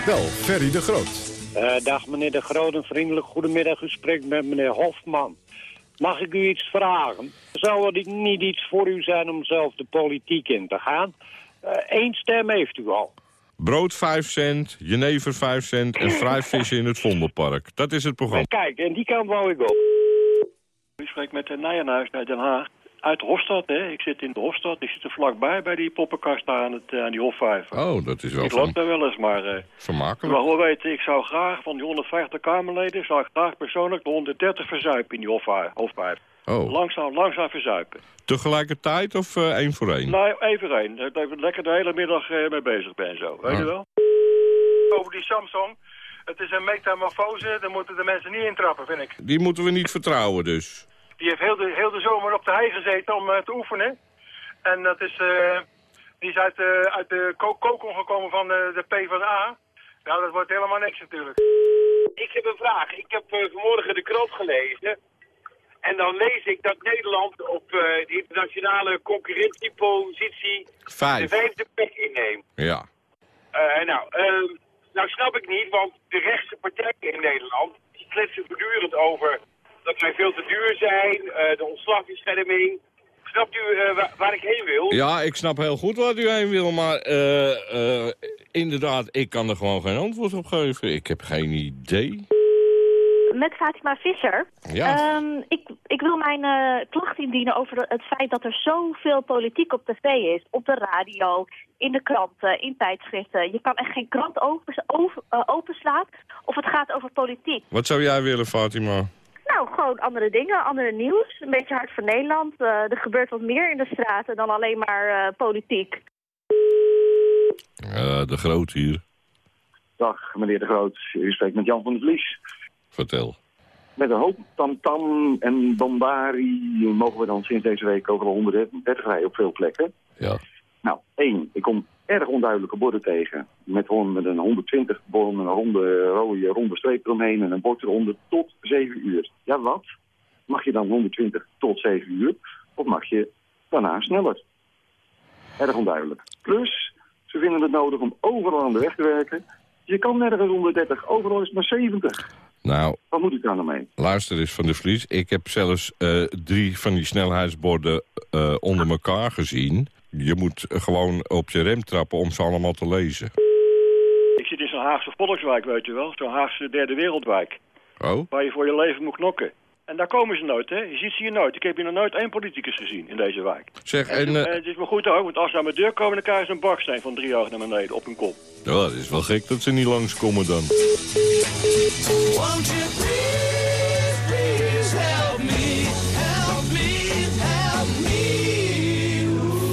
Speaker 1: Wel, Ferry de Groot.
Speaker 21: Uh, dag meneer de Groot, een vriendelijk goedemiddag. U spreekt met meneer Hofman. Mag ik u iets vragen? Zou het niet iets voor u zijn om zelf de politiek in te gaan? Eén uh, stem heeft u al.
Speaker 22: Brood 5 cent, jenever 5 cent en (laughs) vrijvissen in het Vondelpark. Dat is het programma.
Speaker 21: Kijk, en die kant wou ik op.
Speaker 23: U spreekt met de Nijenhuis bij Den Haag. Uit de Hofstad, hè. Ik zit in de Hofstad. Ik zit er vlakbij bij die poppenkast daar aan, het, uh, aan die Hofvijver.
Speaker 22: Oh, dat is wel
Speaker 23: Ik loop daar wel eens, maar... Uh,
Speaker 22: Vermakelijk.
Speaker 23: Maar hoe weten, ik zou graag van die 150 Kamerleden... zou ik graag persoonlijk de 130 verzuipen in die Hofvijver.
Speaker 22: Oh.
Speaker 23: Langzaam, langzaam verzuipen.
Speaker 22: Tegelijkertijd of uh, één voor één?
Speaker 23: Nee, één voor één. Dat ik lekker de hele middag uh, mee bezig ben zo. Weet ah. je wel? Over die Samsung. Het is een metamorfose. Daar moeten de mensen niet intrappen, vind ik.
Speaker 22: Die moeten we niet vertrouwen dus.
Speaker 23: Die heeft heel de, heel de zomer op de hei gezeten om uh, te oefenen. En dat is... die is uit, uit de ko kokon gekomen van de, de PvdA. Nou, dat wordt helemaal niks natuurlijk.
Speaker 24: Ik heb een vraag. Ik heb vanmorgen de krant gelezen... En dan lees ik dat Nederland op uh, de internationale concurrentiepositie
Speaker 22: Vijf.
Speaker 24: de vijfde plek inneemt.
Speaker 22: Ja.
Speaker 24: Uh, nou, uh, nou snap ik niet, want de rechtse partijen in Nederland, die kletsen voortdurend over dat wij veel te duur zijn, de ontslagbescherming. Snapt u waar, waar, ik heen wil?
Speaker 22: Ja, ik snap heel goed waar u heen wil, maar inderdaad, ik kan er gewoon geen antwoord op geven. Ik heb geen idee
Speaker 25: met Fatima Visser.
Speaker 22: Ja.
Speaker 25: Um, ik, ik wil mijn uh, klacht indienen over het feit dat er zoveel politiek op tv is. Op de radio, in de kranten, in tijdschriften. Je kan echt geen krant open, over, uh, openslaan of het gaat over politiek.
Speaker 22: Wat zou jij willen, Fatima?
Speaker 25: Nou, gewoon andere dingen, andere nieuws. Een beetje hard voor Nederland. Uh, er gebeurt wat meer in de straten dan alleen maar politiek.
Speaker 22: de Groot hier.
Speaker 26: Dag, meneer de Groot. U spreekt met Jan van der Vlies.
Speaker 22: Vertel.
Speaker 26: Met een hoop tamtam en bombari mogen we dan sinds deze week over 130 rijden op veel plekken.
Speaker 22: Ja.
Speaker 26: Nou, één, ik kom erg onduidelijke borden tegen. Met, met een 120 borden, een ronde, rode ronde streep eromheen en een bord eronder tot 7 uur. Ja, wat? Mag je dan 120 tot 7 uur? Of mag je daarna sneller? Erg onduidelijk. Plus, ze vinden het nodig om overal aan de weg te werken. Je kan nergens onder 30, overal is het maar 70.
Speaker 27: Nou,
Speaker 26: Wat moet ik daar nou mee?
Speaker 27: luister eens van de Vlies. Ik heb zelfs eh, drie van die snelheidsborden eh, onder elkaar gezien. Je moet gewoon op je rem trappen om ze allemaal te lezen.
Speaker 23: Ik zit in zo'n Haagse volkswijk, weet je wel. Zo'n Haagse derde wereldwijk.
Speaker 27: Oh?
Speaker 23: Waar je voor je leven moet knokken. En daar komen ze nooit, hè. Je ziet ze hier nooit. Ik heb hier nog nooit één politicus gezien in deze wijk.
Speaker 27: Zeg,
Speaker 23: En,
Speaker 27: en...
Speaker 23: het,
Speaker 27: eh,
Speaker 23: het is maar goed ook, want als ze aan mijn deur komen... dan krijgen ze een baksteen van drie ogen naar beneden op hun kop.
Speaker 27: ja, het is wel gek dat ze niet langskomen dan.
Speaker 28: Won't you please, please help me,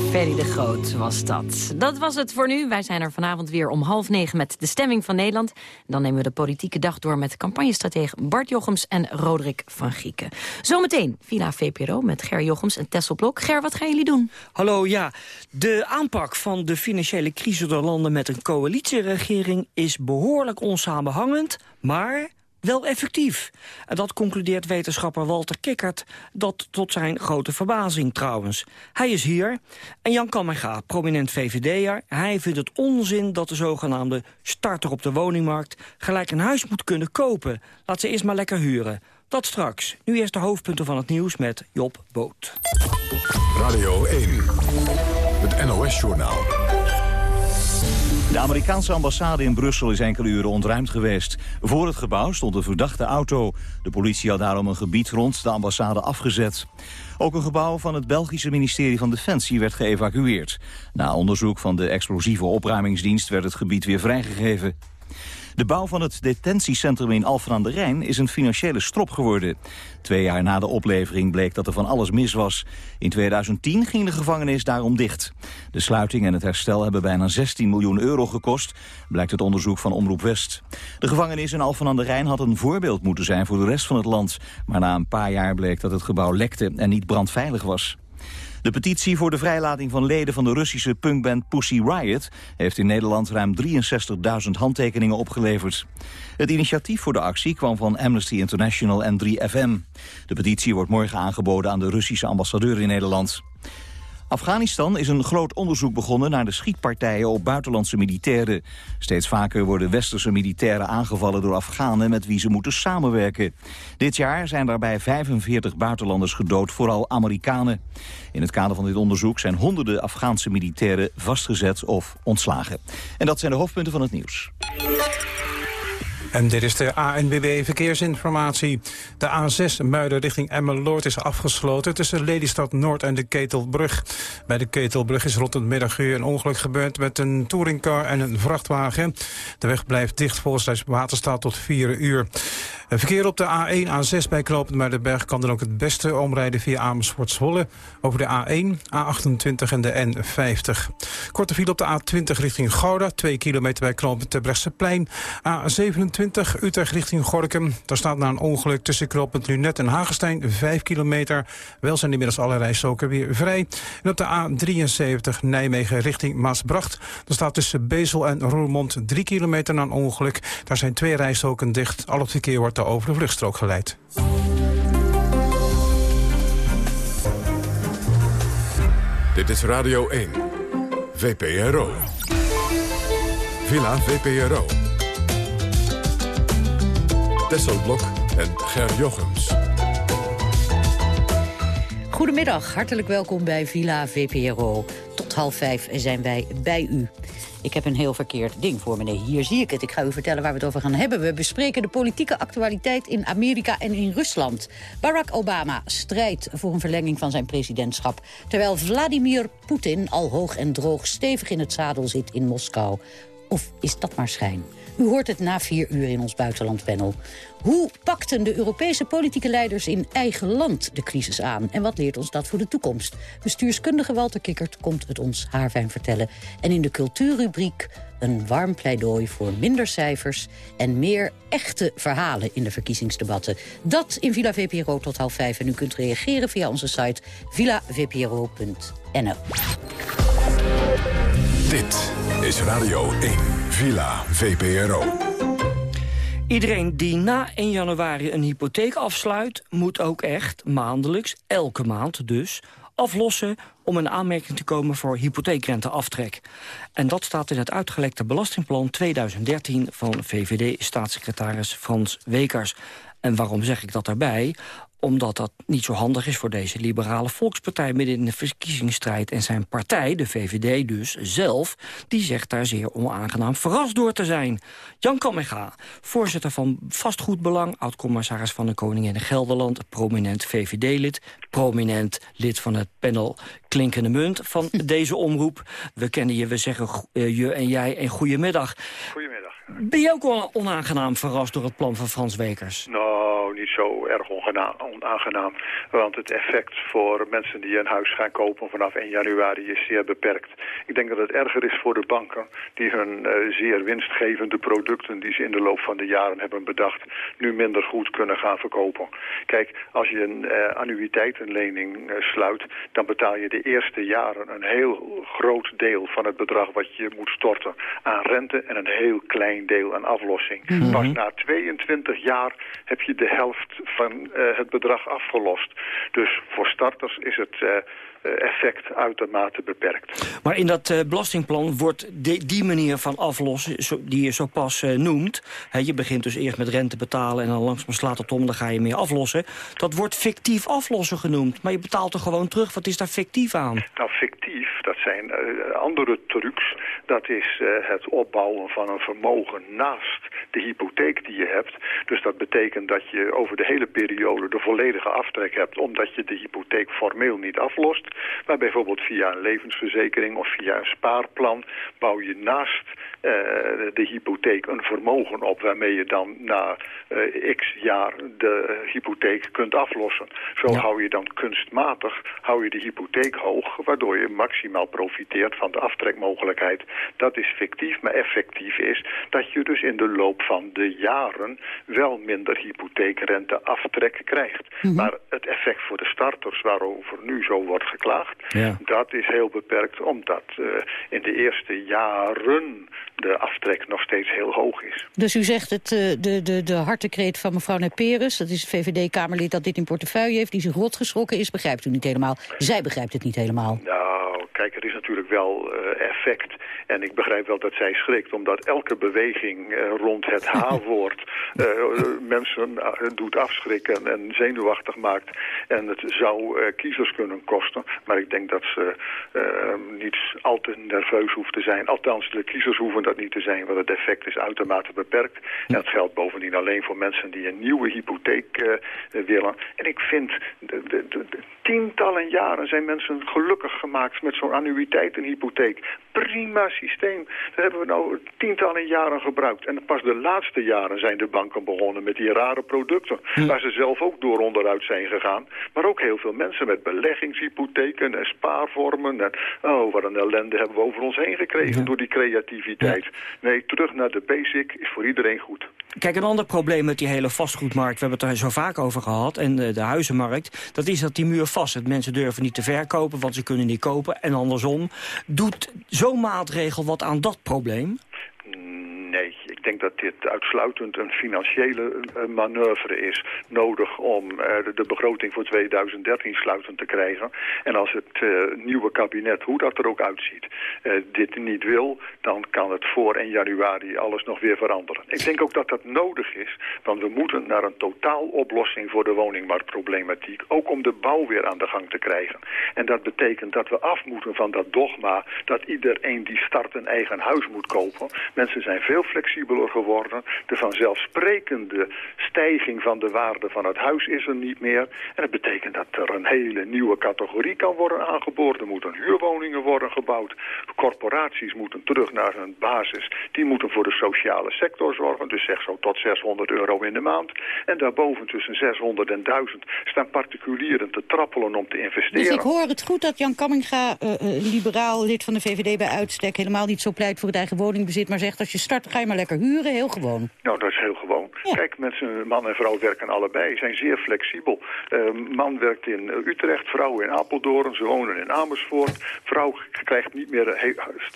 Speaker 11: Ferry de Groot was dat. Dat was het voor nu. Wij zijn er vanavond weer om half negen met de stemming van Nederland. Dan nemen we de politieke dag door met campagnestratege Bart Jochems en Roderick van Gieken. Zometeen Villa VPRO met Ger Jochems en Tessel Blok. Ger, wat gaan jullie doen?
Speaker 29: Hallo, ja. De aanpak van de financiële crisis door landen met een coalitieregering is behoorlijk onsamenhangend, maar wel effectief. Dat concludeert wetenschapper Walter Kikkert, dat tot zijn grote verbazing trouwens. Hij is hier en Jan Kammerga, prominent VVD'er, hij vindt het onzin dat de zogenaamde starter op de woningmarkt gelijk een huis moet kunnen kopen. Laat ze eerst maar lekker huren. Dat straks. Nu eerst de hoofdpunten van het nieuws met Job Boot.
Speaker 1: Radio 1, het NOS-journaal.
Speaker 2: De Amerikaanse ambassade in Brussel is enkele uren ontruimd geweest. Voor het gebouw stond een verdachte auto. De politie had daarom een gebied rond de ambassade afgezet. Ook een gebouw van het Belgische ministerie van Defensie werd geëvacueerd. Na onderzoek van de explosieve opruimingsdienst werd het gebied weer vrijgegeven. De bouw van het detentiecentrum in Alphen aan de Rijn is een financiële strop geworden. Twee jaar na de oplevering bleek dat er van alles mis was. In 2010 ging de gevangenis daarom dicht. De sluiting en het herstel hebben bijna 16 miljoen euro gekost, blijkt het onderzoek van Omroep West. De gevangenis in Alphen aan de Rijn had een voorbeeld moeten zijn voor de rest van het land. Maar na een paar jaar bleek dat het gebouw lekte en niet brandveilig was. De petitie voor de vrijlating van leden van de Russische punkband Pussy Riot... heeft in Nederland ruim 63.000 handtekeningen opgeleverd. Het initiatief voor de actie kwam van Amnesty International en 3FM. De petitie wordt morgen aangeboden aan de Russische ambassadeur in Nederland. Afghanistan is een groot onderzoek begonnen naar de schietpartijen op buitenlandse militairen. Steeds vaker worden westerse militairen aangevallen door Afghanen met wie ze moeten samenwerken. Dit jaar zijn daarbij 45 buitenlanders gedood, vooral Amerikanen. In het kader van dit onderzoek zijn honderden Afghaanse militairen vastgezet of ontslagen. En dat zijn de hoofdpunten van het nieuws.
Speaker 4: En dit is de ANWB Verkeersinformatie. De A6 Muiden richting Emmeloord is afgesloten... tussen Lelystad Noord en de Ketelbrug. Bij de Ketelbrug is rond het middaguur een ongeluk gebeurd... met een touringcar en een vrachtwagen. De weg blijft dicht volgens Waterstaat tot 4 uur. Verkeer op de A1, A6 bij Knopend Muidenberg... kan dan ook het beste omrijden via Amersfoort-Zwolle... over de A1, A28 en de N50. Korte file op de A20 richting Gouda... 2 kilometer bij Knopend Terbrechtseplein. A27 Utrecht richting Gorkum. Daar staat na een ongeluk tussen Knopend Lunet en Hagestein... 5 kilometer. Wel zijn inmiddels alle rijstroken weer vrij. En op de A73 Nijmegen richting Maasbracht. Daar staat tussen Bezel en Roermond 3 kilometer na een ongeluk. Daar zijn twee rijstroken dicht. Al het verkeer wordt over de vluchtstrook geleid.
Speaker 1: Dit is Radio 1, VPRO. Villa VPRO. Tesselblok en Ger Jochems.
Speaker 13: Goedemiddag, hartelijk welkom bij Villa VPRO. Tot half vijf zijn wij bij u. Ik heb een heel verkeerd ding voor me. Nee, hier zie ik het. Ik ga u vertellen waar we het over gaan hebben. We bespreken de politieke actualiteit in Amerika en in Rusland. Barack Obama strijdt voor een verlenging van zijn presidentschap... terwijl Vladimir Poetin al hoog en droog stevig in het zadel zit in Moskou. Of is dat maar schijn? U hoort het na vier uur in ons buitenlandpanel. Hoe pakten de Europese politieke leiders in eigen land de crisis aan? En wat leert ons dat voor de toekomst? Bestuurskundige Walter Kikkert komt het ons haarfijn vertellen. En in de cultuurrubriek een warm pleidooi voor minder cijfers... en meer echte verhalen in de verkiezingsdebatten. Dat in Villa VPRO tot half vijf. En u kunt reageren via onze site villavpro.nl.
Speaker 1: Dit is Radio 1, Villa VPRO.
Speaker 29: Iedereen die na 1 januari een hypotheek afsluit... moet ook echt maandelijks, elke maand dus, aflossen om in aanmerking te komen voor hypotheekrenteaftrek. En dat staat in het uitgelekte belastingplan 2013 van VVD-staatssecretaris Frans Wekers. En waarom zeg ik dat daarbij? Omdat dat niet zo handig is voor deze liberale volkspartij... midden in de verkiezingsstrijd. En zijn partij, de VVD dus, zelf... die zegt daar zeer onaangenaam verrast door te zijn. Jan Kamega, voorzitter van Vastgoedbelang... oud-commissaris van de Koningin in Gelderland... prominent VVD-lid, prominent lid van het panel Klinkende Munt... van (laughs) deze omroep. We kennen je, we zeggen uh, je en jij een goedemiddag.
Speaker 30: Goedemiddag.
Speaker 29: Ben je ook wel onaangenaam verrast door het plan van Frans Wekers?
Speaker 30: Nou, zo erg onaangenaam. Want het effect voor mensen die een huis gaan kopen vanaf 1 januari is zeer beperkt. Ik denk dat het erger is voor de banken die hun uh, zeer winstgevende producten die ze in de loop van de jaren hebben bedacht nu minder goed kunnen gaan verkopen. Kijk, als je een uh, annuïteitenlening uh, sluit, dan betaal je de eerste jaren een heel groot deel van het bedrag wat je moet storten aan rente en een heel klein deel aan aflossing.
Speaker 31: Mhm.
Speaker 30: Pas na 22 jaar heb je de helft van uh, het bedrag afgelost. Dus voor starters is het uh, effect uitermate beperkt.
Speaker 29: Maar in dat uh, belastingplan wordt de, die manier van aflossen, zo, die je zo pas uh, noemt... He, je begint dus eerst met rente betalen en dan langzaam slaat het om... dan ga je meer aflossen. Dat wordt fictief aflossen genoemd. Maar je betaalt er gewoon terug. Wat is daar fictief aan?
Speaker 30: Nou, fictief, dat zijn uh, andere trucs. Dat is het opbouwen van een vermogen naast de hypotheek die je hebt. Dus dat betekent dat je over de hele periode de volledige aftrek hebt... omdat je de hypotheek formeel niet aflost. Maar bijvoorbeeld via een levensverzekering of via een spaarplan... bouw je naast uh, de hypotheek een vermogen op... waarmee je dan na uh, x jaar de hypotheek kunt aflossen. Zo ja. hou je dan kunstmatig hou je de hypotheek hoog... waardoor je maximaal profiteert van de aftrekmogelijkheid. Dat is fictief, maar effectief is dat je dus in de loop van de jaren... wel minder hypotheekrente aftrek krijgt. Mm -hmm. Maar het effect voor de starters waarover nu zo wordt geklaagd...
Speaker 29: Ja.
Speaker 30: dat is heel beperkt omdat uh, in de eerste jaren de aftrek nog steeds heel hoog is.
Speaker 13: Dus u zegt het, uh, de, de, de hartekreet van mevrouw Neperes... dat is VVD-Kamerlid dat dit in portefeuille heeft... die zich rot geschrokken is, begrijpt u niet helemaal. Zij begrijpt het niet helemaal.
Speaker 30: Nou, kijk, er is natuurlijk wel uh, effect... En ik begrijp wel dat zij schrikt, omdat elke beweging uh, rond het (laughs) H-woord uh, mensen doet afschrikken en zenuwachtig maakt. En het zou kiezers kunnen kosten. Maar ik denk dat ze niet al te nerveus hoeft te zijn. Althans, de kiezers hoeven dat niet te zijn, want het effect is uitermate beperkt. En dat geldt bovendien alleen voor mensen die een nieuwe hypotheek willen. En ik vind, de, de tientallen jaren zijn mensen gelukkig gemaakt met zo'n annuïteitenhypotheek. Prima systeem. Dat hebben we nou tientallen jaren gebruikt. En pas de laatste jaren zijn de banken begonnen met die rare producten. Hm. Waar ze zelf ook door onderuit zijn gegaan. Maar ook heel veel mensen met beleggingshypotheken en spaarvormen. En, oh, wat een ellende hebben we over ons heen gekregen ja. door die creativiteit. Ja. Nee, terug naar de basic is voor iedereen goed.
Speaker 29: Kijk, een ander probleem met die hele vastgoedmarkt... we hebben het er zo vaak over gehad, en de, huizenmarkt... dat is dat die muur vast zit. Mensen durven niet te verkopen, want ze kunnen niet kopen. En andersom, doet zo'n maatregel wat aan dat probleem?
Speaker 30: Ik denk dat dit uitsluitend een financiële manoeuvre is. Nodig om uh, de, begroting voor 2013 sluitend te krijgen. En als het uh, nieuwe kabinet, hoe dat er ook uitziet, dit niet wil... dan kan het voor 1 januari alles nog weer veranderen. Ik denk ook dat dat nodig is. Want we moeten naar een totaaloplossing voor de woningmarktproblematiek. Ook om de bouw weer aan de gang te krijgen. En dat betekent dat we af moeten van dat dogma... dat iedereen die start een eigen huis moet kopen. Mensen zijn veel flexibeler geworden. De vanzelfsprekende stijging van de waarde van het huis is er niet meer. En dat betekent dat er een hele nieuwe categorie kan worden aangeboord. Er moeten huurwoningen worden gebouwd. Corporaties moeten terug naar hun basis. Die moeten voor de sociale sector zorgen. Dus zeg zo tot 600 euro in de maand. En daarboven tussen 600 en 1000 staan particulieren te trappelen om te investeren.
Speaker 13: Dus ik hoor het goed dat Jan Kamminga, uh, uh, liberaal lid van de VVD bij uitstek... helemaal niet zo pleit voor het eigen woningbezit... maar zegt als je start, ga je maar lekker verhuren, heel gewoon.
Speaker 30: Nou, dat is heel gewoon. Kijk, mensen, man en vrouw werken allebei, zijn zeer flexibel. Uh, man werkt in Utrecht, vrouw in Apeldoorn, ze wonen in Amersfoort. Vrouw krijgt niet meer, he,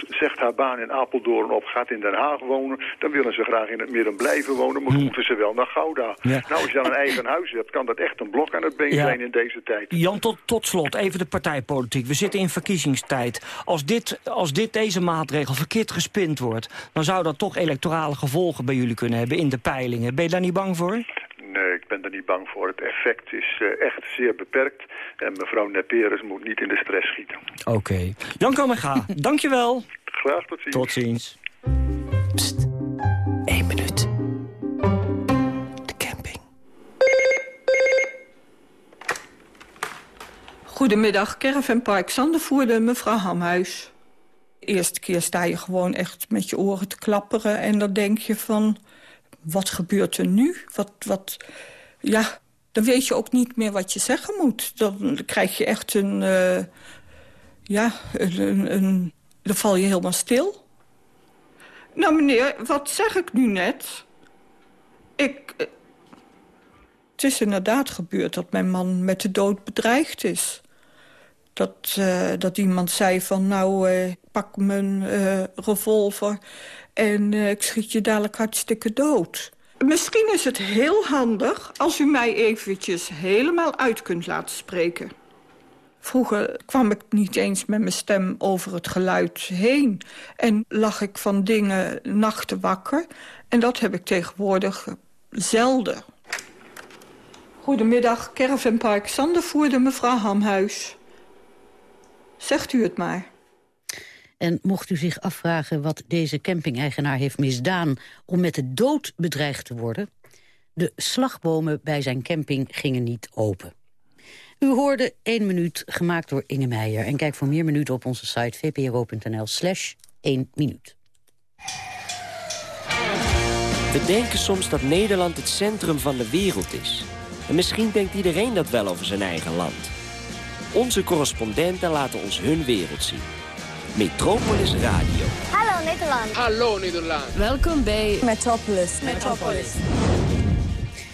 Speaker 30: zegt haar baan in Apeldoorn op, gaat in Den Haag wonen. Dan willen ze graag in het midden blijven wonen, maar
Speaker 29: Hm.
Speaker 30: moeten ze wel naar Gouda. Nou, als je dan een eigen huis hebt, kan dat echt een blok aan het been
Speaker 29: Ja.
Speaker 30: zijn in deze tijd.
Speaker 29: Jan, tot, tot slot, even de partijpolitiek. We zitten in verkiezingstijd. Als, dit, als dit, deze maatregel verkeerd gespind wordt... dan zou dat toch gevolgen bij jullie kunnen hebben in de peilingen. Ben je daar niet bang voor?
Speaker 30: Nee, ik ben er niet bang voor. Het effect is eh, echt zeer beperkt. En mevrouw Neperes moet niet in de stress schieten.
Speaker 29: Oké. Jan Kammerga, (laughs) dankjewel.
Speaker 30: Graag tot ziens.
Speaker 29: Tot ziens.
Speaker 20: Eén minuut.
Speaker 31: Goedemiddag, Caravan Park Zandervoerde, mevrouw Hamhuis. Eerste keer sta je gewoon echt met je oren te klapperen... en dan denk je van, wat gebeurt er nu? Wat, wat, ja, dan weet je ook niet meer wat je zeggen moet. Dan krijg je echt een, eh, ja, een- dan val je helemaal stil. Nou meneer, wat zeg ik nu net? Ik... eh, Het is inderdaad gebeurd dat mijn man met de dood bedreigd is. Dat, eh, dat iemand zei van, nou, eh, pak mijn eh, revolver... en ik schiet je dadelijk hartstikke dood. Misschien is het heel handig als u mij eventjes helemaal uit kunt laten spreken. Vroeger kwam ik niet eens met mijn stem over het geluid heen. En lag ik van dingen nachten wakker. En dat heb ik tegenwoordig zelden. Goedemiddag, Caravanpark Zandervoerde, mevrouw Hamhuis. Zegt u het maar.
Speaker 13: En mocht u zich afvragen wat deze camping-eigenaar heeft misdaan... om met de dood bedreigd te worden... de slagbomen bij zijn camping gingen niet open. U hoorde 1 minuut, gemaakt door Inge Meijer. En kijk voor meer minuten op onze site vpro.nl slash 1 minuut.
Speaker 32: We denken soms dat Nederland het centrum van de wereld is. En misschien denkt iedereen dat wel over zijn eigen land. Onze correspondenten laten ons hun wereld zien. Metropolis Radio.
Speaker 33: Hallo Nederland. Hallo Nederland.
Speaker 11: Welkom bij
Speaker 33: Metropolis. Metropolis.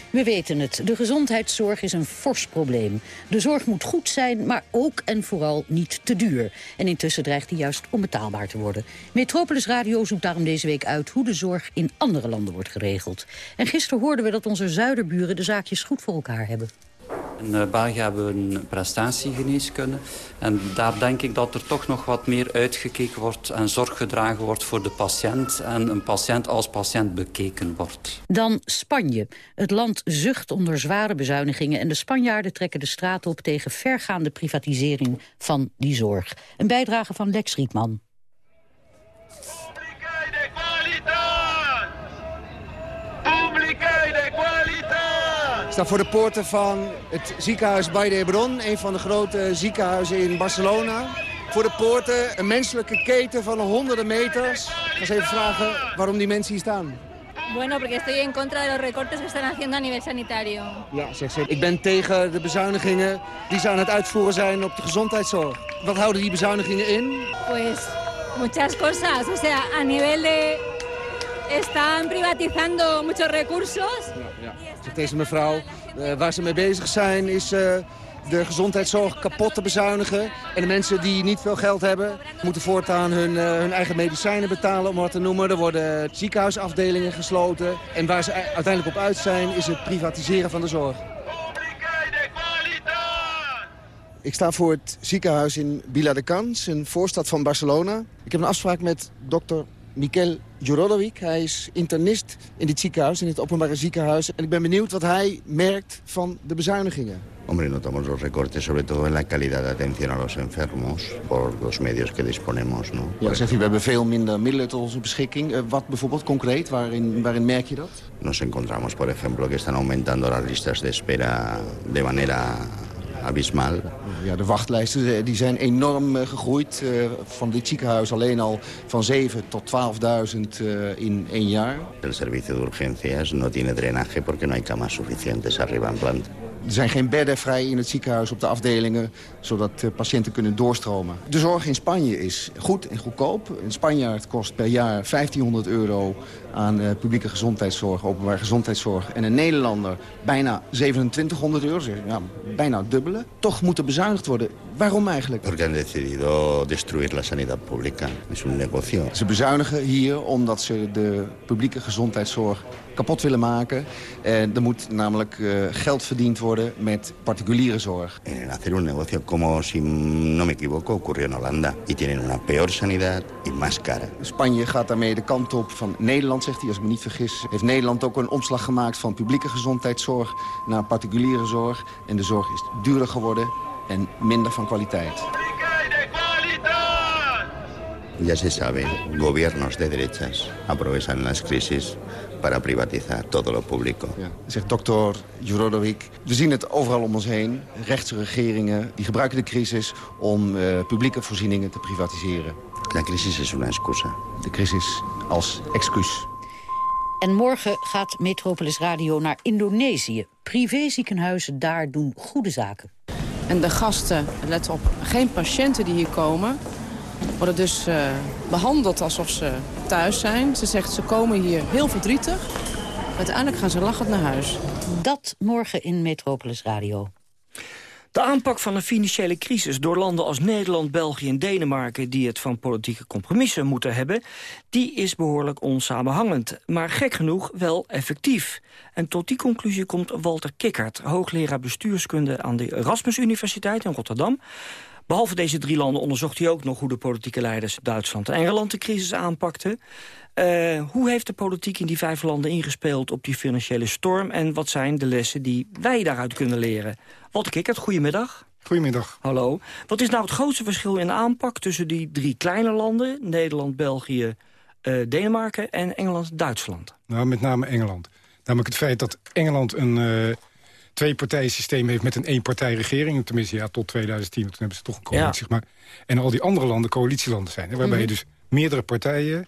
Speaker 13: We weten het, de gezondheidszorg is een fors probleem. De zorg moet goed zijn, maar ook en vooral niet te duur. En intussen dreigt die juist onbetaalbaar te worden. Metropolis Radio zoekt daarom deze week uit... hoe de zorg in andere landen wordt geregeld. En gisteren hoorden we dat onze zuiderburen de zaakjes goed voor elkaar hebben.
Speaker 34: In eh, België hebben we een prestatiegeneeskunde. En daar denk ik dat er toch nog wat meer uitgekeken wordt... en zorg gedragen wordt voor de patiënt... en een patiënt als patiënt bekeken wordt.
Speaker 13: Dan Spanje. Het land zucht onder zware bezuinigingen... en de Spanjaarden trekken de straat op tegen vergaande privatisering van die zorg. Een bijdrage van Lex Rietman.
Speaker 35: Sta voor de poorten van het ziekenhuis Baye de Hebron, een van de grote ziekenhuizen in Barcelona. Voor de poorten een menselijke keten van honderden meters. Ik ga eens even vragen waarom die mensen hier staan.
Speaker 33: Bueno, porque estoy en contra de los recortes que están haciendo a nivel sanitario.
Speaker 35: Ja, zegt ze. Ik ben tegen de bezuinigingen die ze aan het uitvoeren zijn op de gezondheidszorg. Wat houden die bezuinigingen in?
Speaker 33: Pues muchas cosas. O sea, a nivel de... Están privatizando muchos recursos.
Speaker 35: Deze mevrouw. Eh, waar ze mee bezig zijn is eh, de gezondheidszorg kapot te bezuinigen. En de mensen die niet veel geld hebben... moeten voortaan hun, eh, hun eigen medicijnen betalen, om wat te noemen. Er worden ziekenhuisafdelingen gesloten. En waar ze uiteindelijk op uit zijn, is het privatiseren van de zorg. Ik sta voor het ziekenhuis in Vila de Cans, een voorstad van Barcelona. Ik heb een afspraak met dokter Mikel Jorodovic. Hij is internist in dit ziekenhuis, in het openbare ziekenhuis. En ik ben benieuwd wat hij merkt van de bezuinigingen.
Speaker 36: Hombre, notamos los recortes, sobre todo en la calidad de atención a los enfermos, por los medios que disponemos, ¿no?
Speaker 35: Ja, zegt hij, we hebben veel minder middelen tot onze beschikking. Eh, wat bijvoorbeeld concreet, waarin, waarin merk je dat?
Speaker 36: Nos encontramos, por ejemplo, que están aumentando las listas de espera de manera abismal.
Speaker 35: Ja, de wachtlijsten eh, die zijn enorm eh, gegroeid. eh, van dit ziekenhuis alleen al van 7 tot 12.000 eh, in één jaar.
Speaker 36: El servicio de urgencias no tiene drenaje porque no hay camas suficientes arriba en planta.
Speaker 35: Er zijn geen bedden vrij in het ziekenhuis op de afdelingen... zodat uh, patiënten kunnen doorstromen. De zorg in Spanje is goed en goedkoop. Een Spanjaard kost per jaar 1500 euro aan uh, publieke gezondheidszorg, openbaar gezondheidszorg. En een Nederlander bijna 2700 euro, ja, bijna dubbele. Toch moet er bezuinigd worden. Waarom eigenlijk?
Speaker 36: Porque han decidido destruir la sanidad pública. Es un negocio.
Speaker 35: Ze bezuinigen hier omdat ze de publieke gezondheidszorg kapot willen maken. En er moet namelijk uh, geld verdiend worden met particuliere zorg.
Speaker 36: En hacer un negocio como, si no me equivoco, ocurrió en Holanda. Y tienen una peor sanidad y más cara.
Speaker 35: Spanje gaat daarmee de kant op van Nederland, zegt hij, als ik me niet vergis. Heeft Nederland ook een omslag gemaakt van publieke gezondheidszorg naar particuliere zorg. En de zorg is duurder geworden en minder van kwaliteit.
Speaker 36: Ya se sabe, gobiernos de derechas aprovechan las crisis para privatizar todo lo público.
Speaker 35: Ja, zegt dokter Jurorovic. We zien het overal om ons heen. Rechtse regeringen die gebruiken de crisis om uh, publieke voorzieningen te privatiseren.
Speaker 36: La crisis es una excusa.
Speaker 35: De crisis als excuus.
Speaker 13: En morgen gaat Metropolis Radio naar Indonesië. Privéziekenhuizen daar doen goede zaken.
Speaker 37: En de gasten, let op, geen patiënten die hier komen... worden dus uh, behandeld alsof ze thuis zijn. Ze zegt ze komen hier heel verdrietig. Uiteindelijk gaan ze lachend naar huis.
Speaker 13: Dat morgen in Metropolis Radio.
Speaker 29: De aanpak van een financiële crisis door landen als Nederland, België en Denemarken... die het van politieke compromissen moeten hebben... die is behoorlijk onsamenhangend, maar gek genoeg wel effectief. En tot die conclusie komt Walter Kikkert... hoogleraar bestuurskunde aan de Erasmus Universiteit in Rotterdam... Behalve deze drie landen onderzocht hij ook nog hoe de politieke leiders Duitsland en Engeland de crisis aanpakten. Uh, hoe heeft de politiek in die vijf landen ingespeeld op die financiële storm... en wat zijn de lessen die wij daaruit kunnen leren? Walter Kikkert, goedemiddag.
Speaker 38: Goedemiddag.
Speaker 29: Hallo. Wat is nou het grootste verschil in de aanpak tussen die drie kleine landen... Nederland, België, uh, Denemarken en Engeland-Duitsland?
Speaker 38: Nou, met name Engeland. Namelijk het feit dat Engeland een... Uh twee-partijensysteem heeft met een één-partij-regering. Tenminste, ja, tot 2010, toen hebben ze toch een coalitie ja. En al die andere landen coalitielanden zijn. Hè, waarbij mm -hmm. je dus meerdere partijen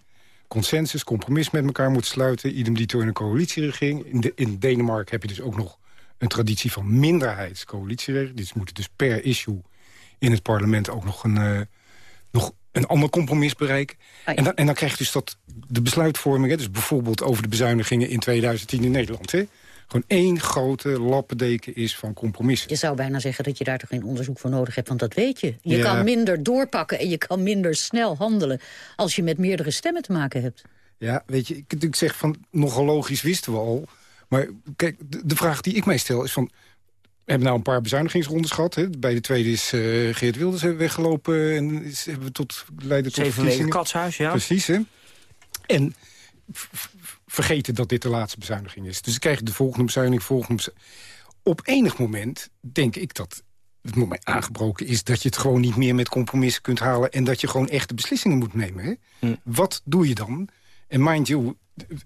Speaker 38: consensus, compromis met elkaar moet sluiten. Idem dito in een coalitieregering. In, de, in Denemarken heb je dus ook nog een traditie van minderheidscoalitieregering. Dus moeten dus per issue in het parlement ook nog een, uh, nog een ander compromis bereiken. Ah, ja. en, dan, en dan krijg je dus dat de besluitvorming... Hè, dus bijvoorbeeld over de bezuinigingen in 2010 in Nederland... Hè, gewoon één grote lappendeken is van compromissen.
Speaker 13: Je zou bijna zeggen dat je daar toch geen onderzoek voor nodig hebt, want dat weet je. Je ja. kan minder doorpakken en je kan minder snel handelen... als je met meerdere stemmen te maken hebt.
Speaker 38: Ja, weet je, ik, ik zeg van nogal logisch wisten we al. Maar kijk, de, de vraag die ik mij stel is van... We hebben nou een paar bezuinigingsrondes gehad. Hè. Bij de tweede is uh, Geert Wilders weggelopen en is, hebben we tot leiden tot
Speaker 29: Zeven weken katshuis, ja.
Speaker 38: Precies, hè. En vergeten dat dit de laatste bezuiniging is. Dus dan krijg de volgende bezuiniging, volgende bezuiniging. Op enig moment denk ik dat het moment aangebroken is... dat je het gewoon niet meer met compromissen kunt halen... en dat je gewoon echte beslissingen moet nemen. Hè? Hm. Wat doe je dan? En mind you,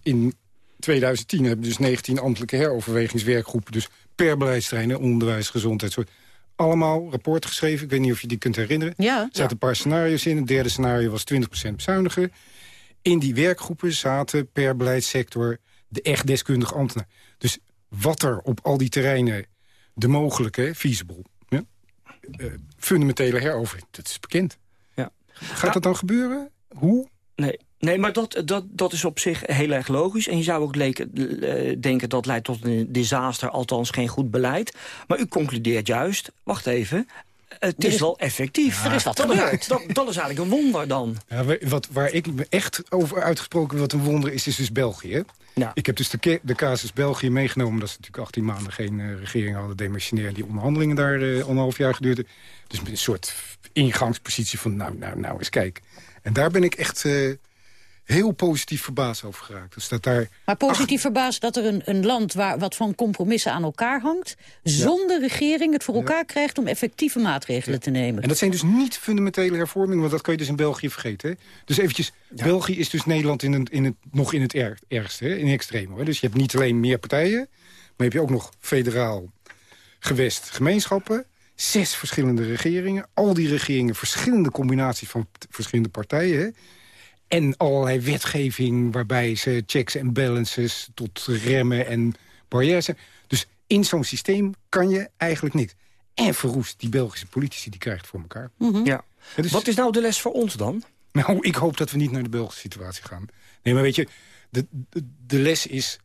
Speaker 38: in 2010 hebben we dus 19 ambtelijke heroverwegingswerkgroepen... dus per beleidsterrein, onderwijs, gezondheidszorg... allemaal rapporten geschreven. Ik weet niet of je die kunt herinneren.
Speaker 13: Ja,
Speaker 38: er zaten een paar scenario's in. Het derde scenario was 20% bezuinigen. In die werkgroepen zaten per beleidssector de echt deskundige ambtenaren. Dus wat er op al die terreinen de mogelijke, feasible, ja, uh, fundamentele heroverheid, dat is bekend.
Speaker 29: Ja.
Speaker 38: Gaat nou, dat dan gebeuren? Hoe?
Speaker 29: Nee, Nee, maar dat, dat, dat is op zich heel erg logisch. En je zou ook leken, uh, denken dat leidt tot een disaster, althans geen goed beleid. Maar u concludeert juist, wacht even, het is, is wel effectief.
Speaker 13: Ja. Er is wat gebeurd.
Speaker 29: Dat, dat, is eigenlijk een wonder dan.
Speaker 38: Ja, wat, waar ik me echt over uitgesproken wat een wonder is, is dus België.
Speaker 29: Ja.
Speaker 38: Ik heb dus de, de casus België meegenomen... dat ze natuurlijk 18 maanden geen uh, regering hadden demissionair... die onderhandelingen daar uh, anderhalf jaar geduurd. Dus met een soort ingangspositie van nou, nou, nou eens kijk. En daar ben ik echt... Uh, heel positief verbaasd over geraakt. Dus dat daar
Speaker 13: maar positief verbaasd dat er een, een land waar wat van compromissen aan elkaar hangt... zonder ja. regering het voor elkaar ja. krijgt om effectieve maatregelen ja. te nemen.
Speaker 38: En dat zijn dus niet fundamentele hervormingen... want dat kan je dus in België vergeten. Hè? Dus eventjes, België is dus Nederland in het, in het, nog in het er, ergste, hè? in extreem. Hè? Dus je hebt niet alleen meer partijen... maar heb je ook nog federaal gewest gemeenschappen... Zes verschillende regeringen. Al die regeringen verschillende combinaties van verschillende partijen. En allerlei wetgeving waarbij ze checks en balances tot remmen en barrières... Dus In zo'n systeem kan je eigenlijk niks. En verroest die Belgische politici, die krijgt voor elkaar.
Speaker 29: Ja. Wat is nou de les voor ons dan?
Speaker 38: Nou, ik hoop dat we niet naar de Belgische situatie gaan. Nee, maar weet je, de, de, de les is...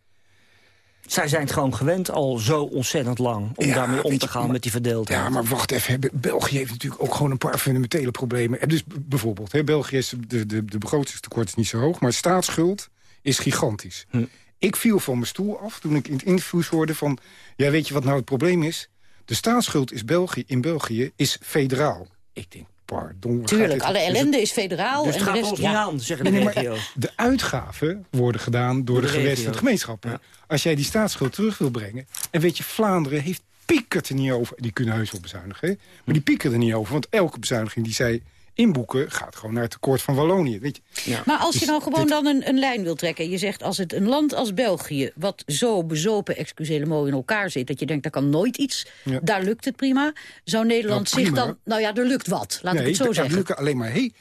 Speaker 29: Zij zijn het gewoon gewend al zo ontzettend lang... om
Speaker 38: Ja,
Speaker 29: daarmee om te gaan met die verdeeldheid.
Speaker 38: Ja, maar wacht even. België heeft natuurlijk ook gewoon een paar fundamentele problemen. En Dus bijvoorbeeld, hè, België is de, de, de begrotingstekort is niet zo hoog... maar staatsschuld is gigantisch.
Speaker 29: Hm.
Speaker 38: Ik viel van mijn stoel af toen ik in het interviews hoorde van... ja, weet je wat nou het probleem is? De staatsschuld is België, in België is federaal. Ik denk, pardon.
Speaker 13: Tuurlijk, alle
Speaker 38: Dus het-
Speaker 13: ellende is federaal.
Speaker 29: Dus
Speaker 13: en
Speaker 29: het
Speaker 13: de
Speaker 29: gaat
Speaker 13: rest,
Speaker 29: ons niet
Speaker 13: ja.
Speaker 29: aan, zeggen de
Speaker 38: Nee, maar
Speaker 29: regio's.
Speaker 38: de uitgaven worden gedaan door, de,
Speaker 29: de
Speaker 38: gewestigde gemeenschappen. Als jij die staatsschuld terug wil brengen... en weet je, Vlaanderen heeft piekert er niet over. Die kunnen heus wel bezuinigen, hè? maar die piekeren er niet over. Want elke bezuiniging die zij inboeken... gaat gewoon naar het tekort van Wallonië. Weet je?
Speaker 13: Maar als je nou gewoon
Speaker 38: dit-
Speaker 13: dan een, een lijn wil trekken... je zegt als het een land als België, wat zo bezopen, excusez mooi in elkaar zit... dat je denkt, daar kan nooit iets,
Speaker 38: Ja.
Speaker 13: daar lukt het prima. Zou Nederland
Speaker 38: Nou,
Speaker 13: zich dan... Nou ja, er lukt wat, laat ik het zo
Speaker 38: dat
Speaker 13: zeggen.
Speaker 38: lukken alleen maar... Hey,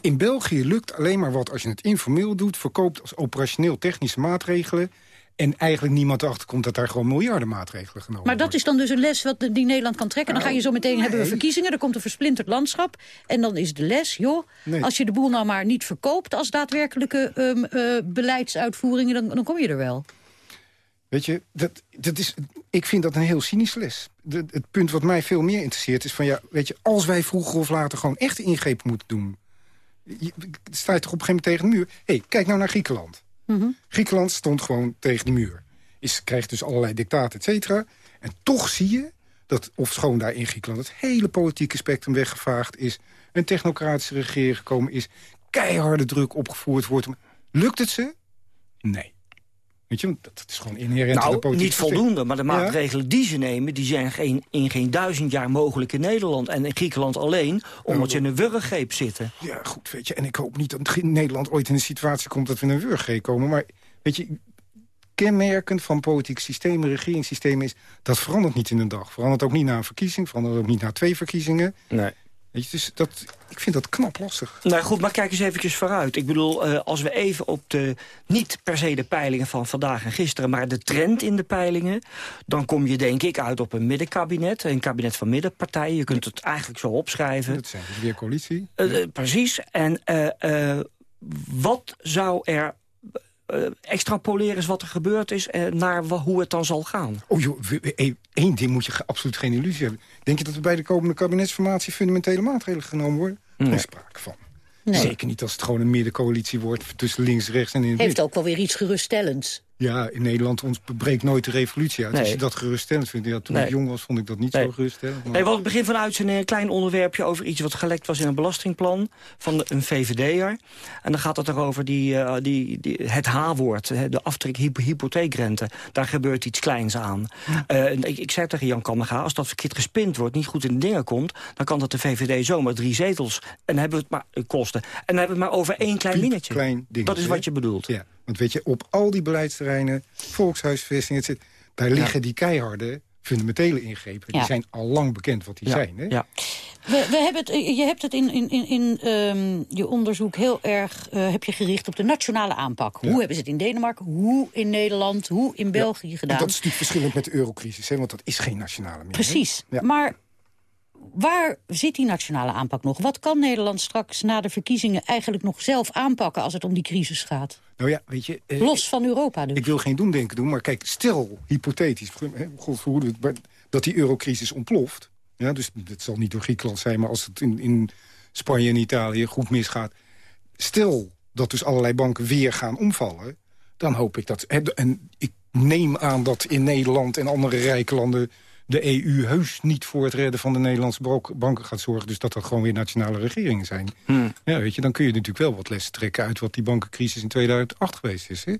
Speaker 38: in België lukt alleen maar wat als je het informeel doet... verkoopt als operationeel technische maatregelen... en eigenlijk niemand erachter komt dat daar gewoon miljarden maatregelen genomen
Speaker 13: Maar dat is dan dus een les wat die Nederland kan trekken. Dan ga je zo meteen hebben we verkiezingen, er komt een versplinterd landschap. En dan is de les, joh,
Speaker 38: Nee.
Speaker 13: als je de boel nou maar niet verkoopt... als daadwerkelijke ehm, eh, beleidsuitvoeringen, dan, dan kom je er wel.
Speaker 38: Weet je, dat, dat is, ik vind dat een heel cynisch les. De, het punt wat mij veel meer interesseert is van... ja, weet je, als wij vroeger of later gewoon echt ingrepen moeten doen... Je, sta je toch op een gegeven moment tegen de muur. hey, kijk nou naar Griekenland. Griekenland stond gewoon tegen die muur. Is, krijgt dus allerlei dictaten, et cetera. En toch zie je dat, of schoon daar in Griekenland... het hele politieke spectrum weggevaagd is... een technocratische regering gekomen is... keiharde druk opgevoerd wordt. Lukt het ze? Nee. Weet je, want dat is gewoon inherent in de
Speaker 29: Nou,
Speaker 38: politieke
Speaker 29: niet
Speaker 38: systeem.
Speaker 29: voldoende, maar de
Speaker 38: Ja.
Speaker 29: maatregelen die ze nemen... die zijn geen, in geen duizend jaar mogelijk in Nederland en in Griekenland alleen... omdat ze in een wurggreep zitten.
Speaker 38: Ja, goed, weet je. En ik hoop niet dat Nederland ooit in een situatie komt... dat we in een wurggreep komen. Maar weet je, kenmerkend van politieke systemen, regeringssystemen... is dat verandert niet in een dag. Verandert ook niet na een verkiezing, verandert ook niet na twee verkiezingen.
Speaker 29: Nee.
Speaker 38: Weet je, dus dat, ik vind dat knap lastig.
Speaker 29: Nou goed, maar kijk eens eventjes vooruit. Ik bedoel, eh, als we even op de, niet per se de peilingen van vandaag en gisteren... maar de trend in de peilingen, dan kom je denk ik uit op een middenkabinet. Een kabinet van middenpartijen, je kunt het eigenlijk zo opschrijven.
Speaker 38: Dat zijn dus weer coalitie.
Speaker 29: Eh, eh, precies, en wat zou er... extrapoleren is wat er gebeurd is... naar hoe het dan zal gaan.
Speaker 38: Oh joh, één- één ding moet je absoluut geen illusie hebben. Denk je dat er bij de komende kabinetsformatie... fundamentele maatregelen genomen worden?
Speaker 29: Nee.
Speaker 38: Geen sprake van.
Speaker 13: Nee.
Speaker 38: Zeker niet als het gewoon een middencoalitie wordt... tussen links, rechts en in het
Speaker 13: Heeft
Speaker 38: midden.
Speaker 13: ook wel weer iets geruststellends.
Speaker 38: Ja, in Nederland ons breekt nooit de revolutie uit. Als je dat geruststellend vindt. Ja, toen
Speaker 29: Nee.
Speaker 38: ik jong was, vond ik dat niet
Speaker 29: Nee.
Speaker 38: zo geruststellend. maar-
Speaker 29: Nee, we het begin van de uitzending een klein onderwerpje over iets wat gelekt was in een belastingplan van de- een VVD'er. En dan gaat het erover die, eh, die, die, het H-woord, hè, de aftrek hypo- hypotheekrente. Daar gebeurt iets kleins aan. Eh, ik, ik zei tegen Jan Kammerga, als dat verkeerd gespind wordt, niet goed in de dingen komt, dan kan dat de VVD zomaar drie zetels. En hebben we het maar kosten. En dan hebben we het maar over één klein
Speaker 38: Piep
Speaker 29: dingetje.
Speaker 38: klein dingetje,
Speaker 29: dat is wat je bedoelt.
Speaker 38: Ja, want weet je, op al die beleidsterreinen, volkshuisvesting, et cetera, daar liggen die keiharde fundamentele ingrepen. Die zijn al lang bekend wat die zijn. Hè?
Speaker 29: ja.
Speaker 13: We, we hebben het, je hebt het in, in, in, in ehm, je onderzoek heel erg eh, heb je gericht op de nationale aanpak. Hoe hebben ze het in Denemarken, hoe in Nederland, hoe in België gedaan.
Speaker 38: dat is natuurlijk verschillend met de eurocrisis, hè? want dat is geen nationale meer.
Speaker 13: Precies.
Speaker 38: Ja.
Speaker 13: Maar waar zit die nationale aanpak nog? Wat kan Nederland straks na de verkiezingen eigenlijk nog zelf aanpakken... als het om die crisis gaat?
Speaker 38: Nou ja, weet je... eh,
Speaker 13: Los van Europa dus.
Speaker 38: Ik wil geen doemdenken doen, maar kijk, stel, hypothetisch... hè, dat die eurocrisis ontploft... Ja, dus het zal niet door Griekenland zijn, maar als het in, in Spanje en Italië goed misgaat... stel dat dus allerlei banken weer gaan omvallen... dan hoop ik dat... En ik neem aan dat in Nederland en andere rijke landen... de EU heus niet voor het redden van de Nederlandse banken gaat zorgen. Dus dat dat gewoon weer nationale regeringen zijn. Ja, weet je, dan kun je natuurlijk wel wat lessen trekken... uit wat die bankencrisis in 2008 geweest is. Hè?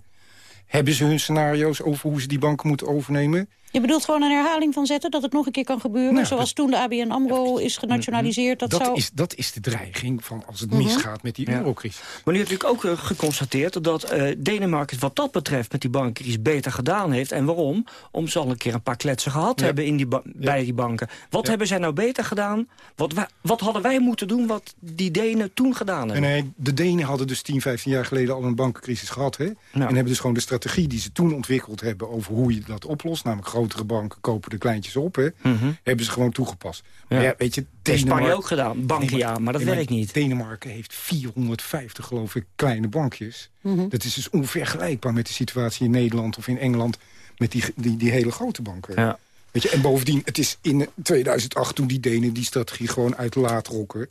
Speaker 38: Hebben ze hun scenario's over hoe ze die banken moeten overnemen?
Speaker 13: Je bedoelt gewoon een herhaling van zetten, dat het nog een keer kan gebeuren...
Speaker 38: Nou,
Speaker 13: zoals toen de ABN AMRO is genationaliseerd. Dat,
Speaker 38: Dat,
Speaker 13: zou...
Speaker 38: is, dat is de dreiging van als het
Speaker 13: Mhm.
Speaker 38: misgaat met die
Speaker 29: Ja.
Speaker 38: eurocrisis.
Speaker 29: Maar nu heb ik ook eh, geconstateerd dat eh, Denemarken het wat dat betreft met die bankencrisis beter gedaan heeft. En waarom? Omdat ze al een keer een paar kletsen gehad
Speaker 38: Ja.
Speaker 29: hebben in die bij die banken. Wat hebben zij nou beter gedaan? Wat, wa- wat hadden wij moeten doen wat die Denen toen gedaan
Speaker 38: En
Speaker 29: hebben?
Speaker 38: nee, de Denen hadden dus 10, 15 jaar geleden al een bankencrisis gehad. Hè? En hebben dus gewoon de strategie die ze toen ontwikkeld hebben... over hoe je dat oplost, namelijk grotere banken kopen de kleintjes op. Hè,
Speaker 29: Mhm.
Speaker 38: Hebben ze gewoon toegepast. Maar
Speaker 29: Ja.
Speaker 38: ja, weet je,
Speaker 29: heeft Spanje
Speaker 38: Denemarken-
Speaker 29: ook gedaan, Bankia, maar dat werkt niet.
Speaker 38: Denemarken heeft 450, geloof ik, kleine bankjes.
Speaker 29: Mhm.
Speaker 38: Dat is dus onvergelijkbaar met de situatie in Nederland of in Engeland... met die, die, die hele grote banken.
Speaker 29: Ja.
Speaker 38: Weet je, en bovendien, het is in 2008 toen die Denen die strategie gewoon uit laat rokken...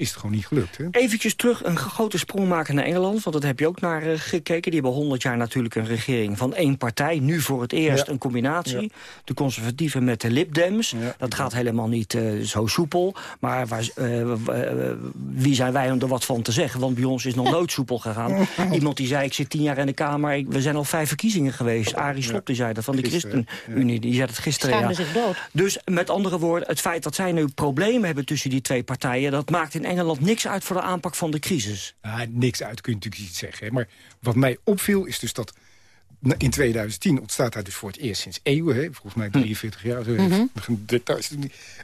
Speaker 38: is het gewoon niet gelukt. Hè?
Speaker 29: Eventjes terug een grote sprong maken naar Engeland. Want dat heb je ook naar eh, gekeken. Die hebben 100 jaar natuurlijk een regering van één partij. Nu voor het eerst
Speaker 38: Ja.
Speaker 29: een combinatie.
Speaker 38: Ja.
Speaker 29: De conservatieven met de Lib Dems. Dat gaat helemaal niet eh, zo soepel. Maar waar, eh, wie zijn wij om er wat van te zeggen? Want bij ons is nog (laughs) nooit soepel gegaan. Iemand die zei, ik zit tien jaar in de Kamer. ik- we zijn al vijf verkiezingen geweest. Arie Slob die zei dat van de
Speaker 38: Gisteren,
Speaker 29: ChristenUnie. Die zei dat gisteren.
Speaker 13: Schaamde
Speaker 29: ja.
Speaker 13: zich dood.
Speaker 29: Dus met andere woorden, het feit dat zij nu problemen hebben tussen die twee partijen... dat maakt in Engeland niks uit voor de aanpak van de crisis.
Speaker 38: Ah, niks uit, kun je natuurlijk niet zeggen. Hè. Maar wat mij opviel is dus dat in 2010 ontstaat daar dus voor het eerst sinds eeuwen... Hè, volgens mij 43 jaar, zo
Speaker 13: Mhm.
Speaker 38: een details,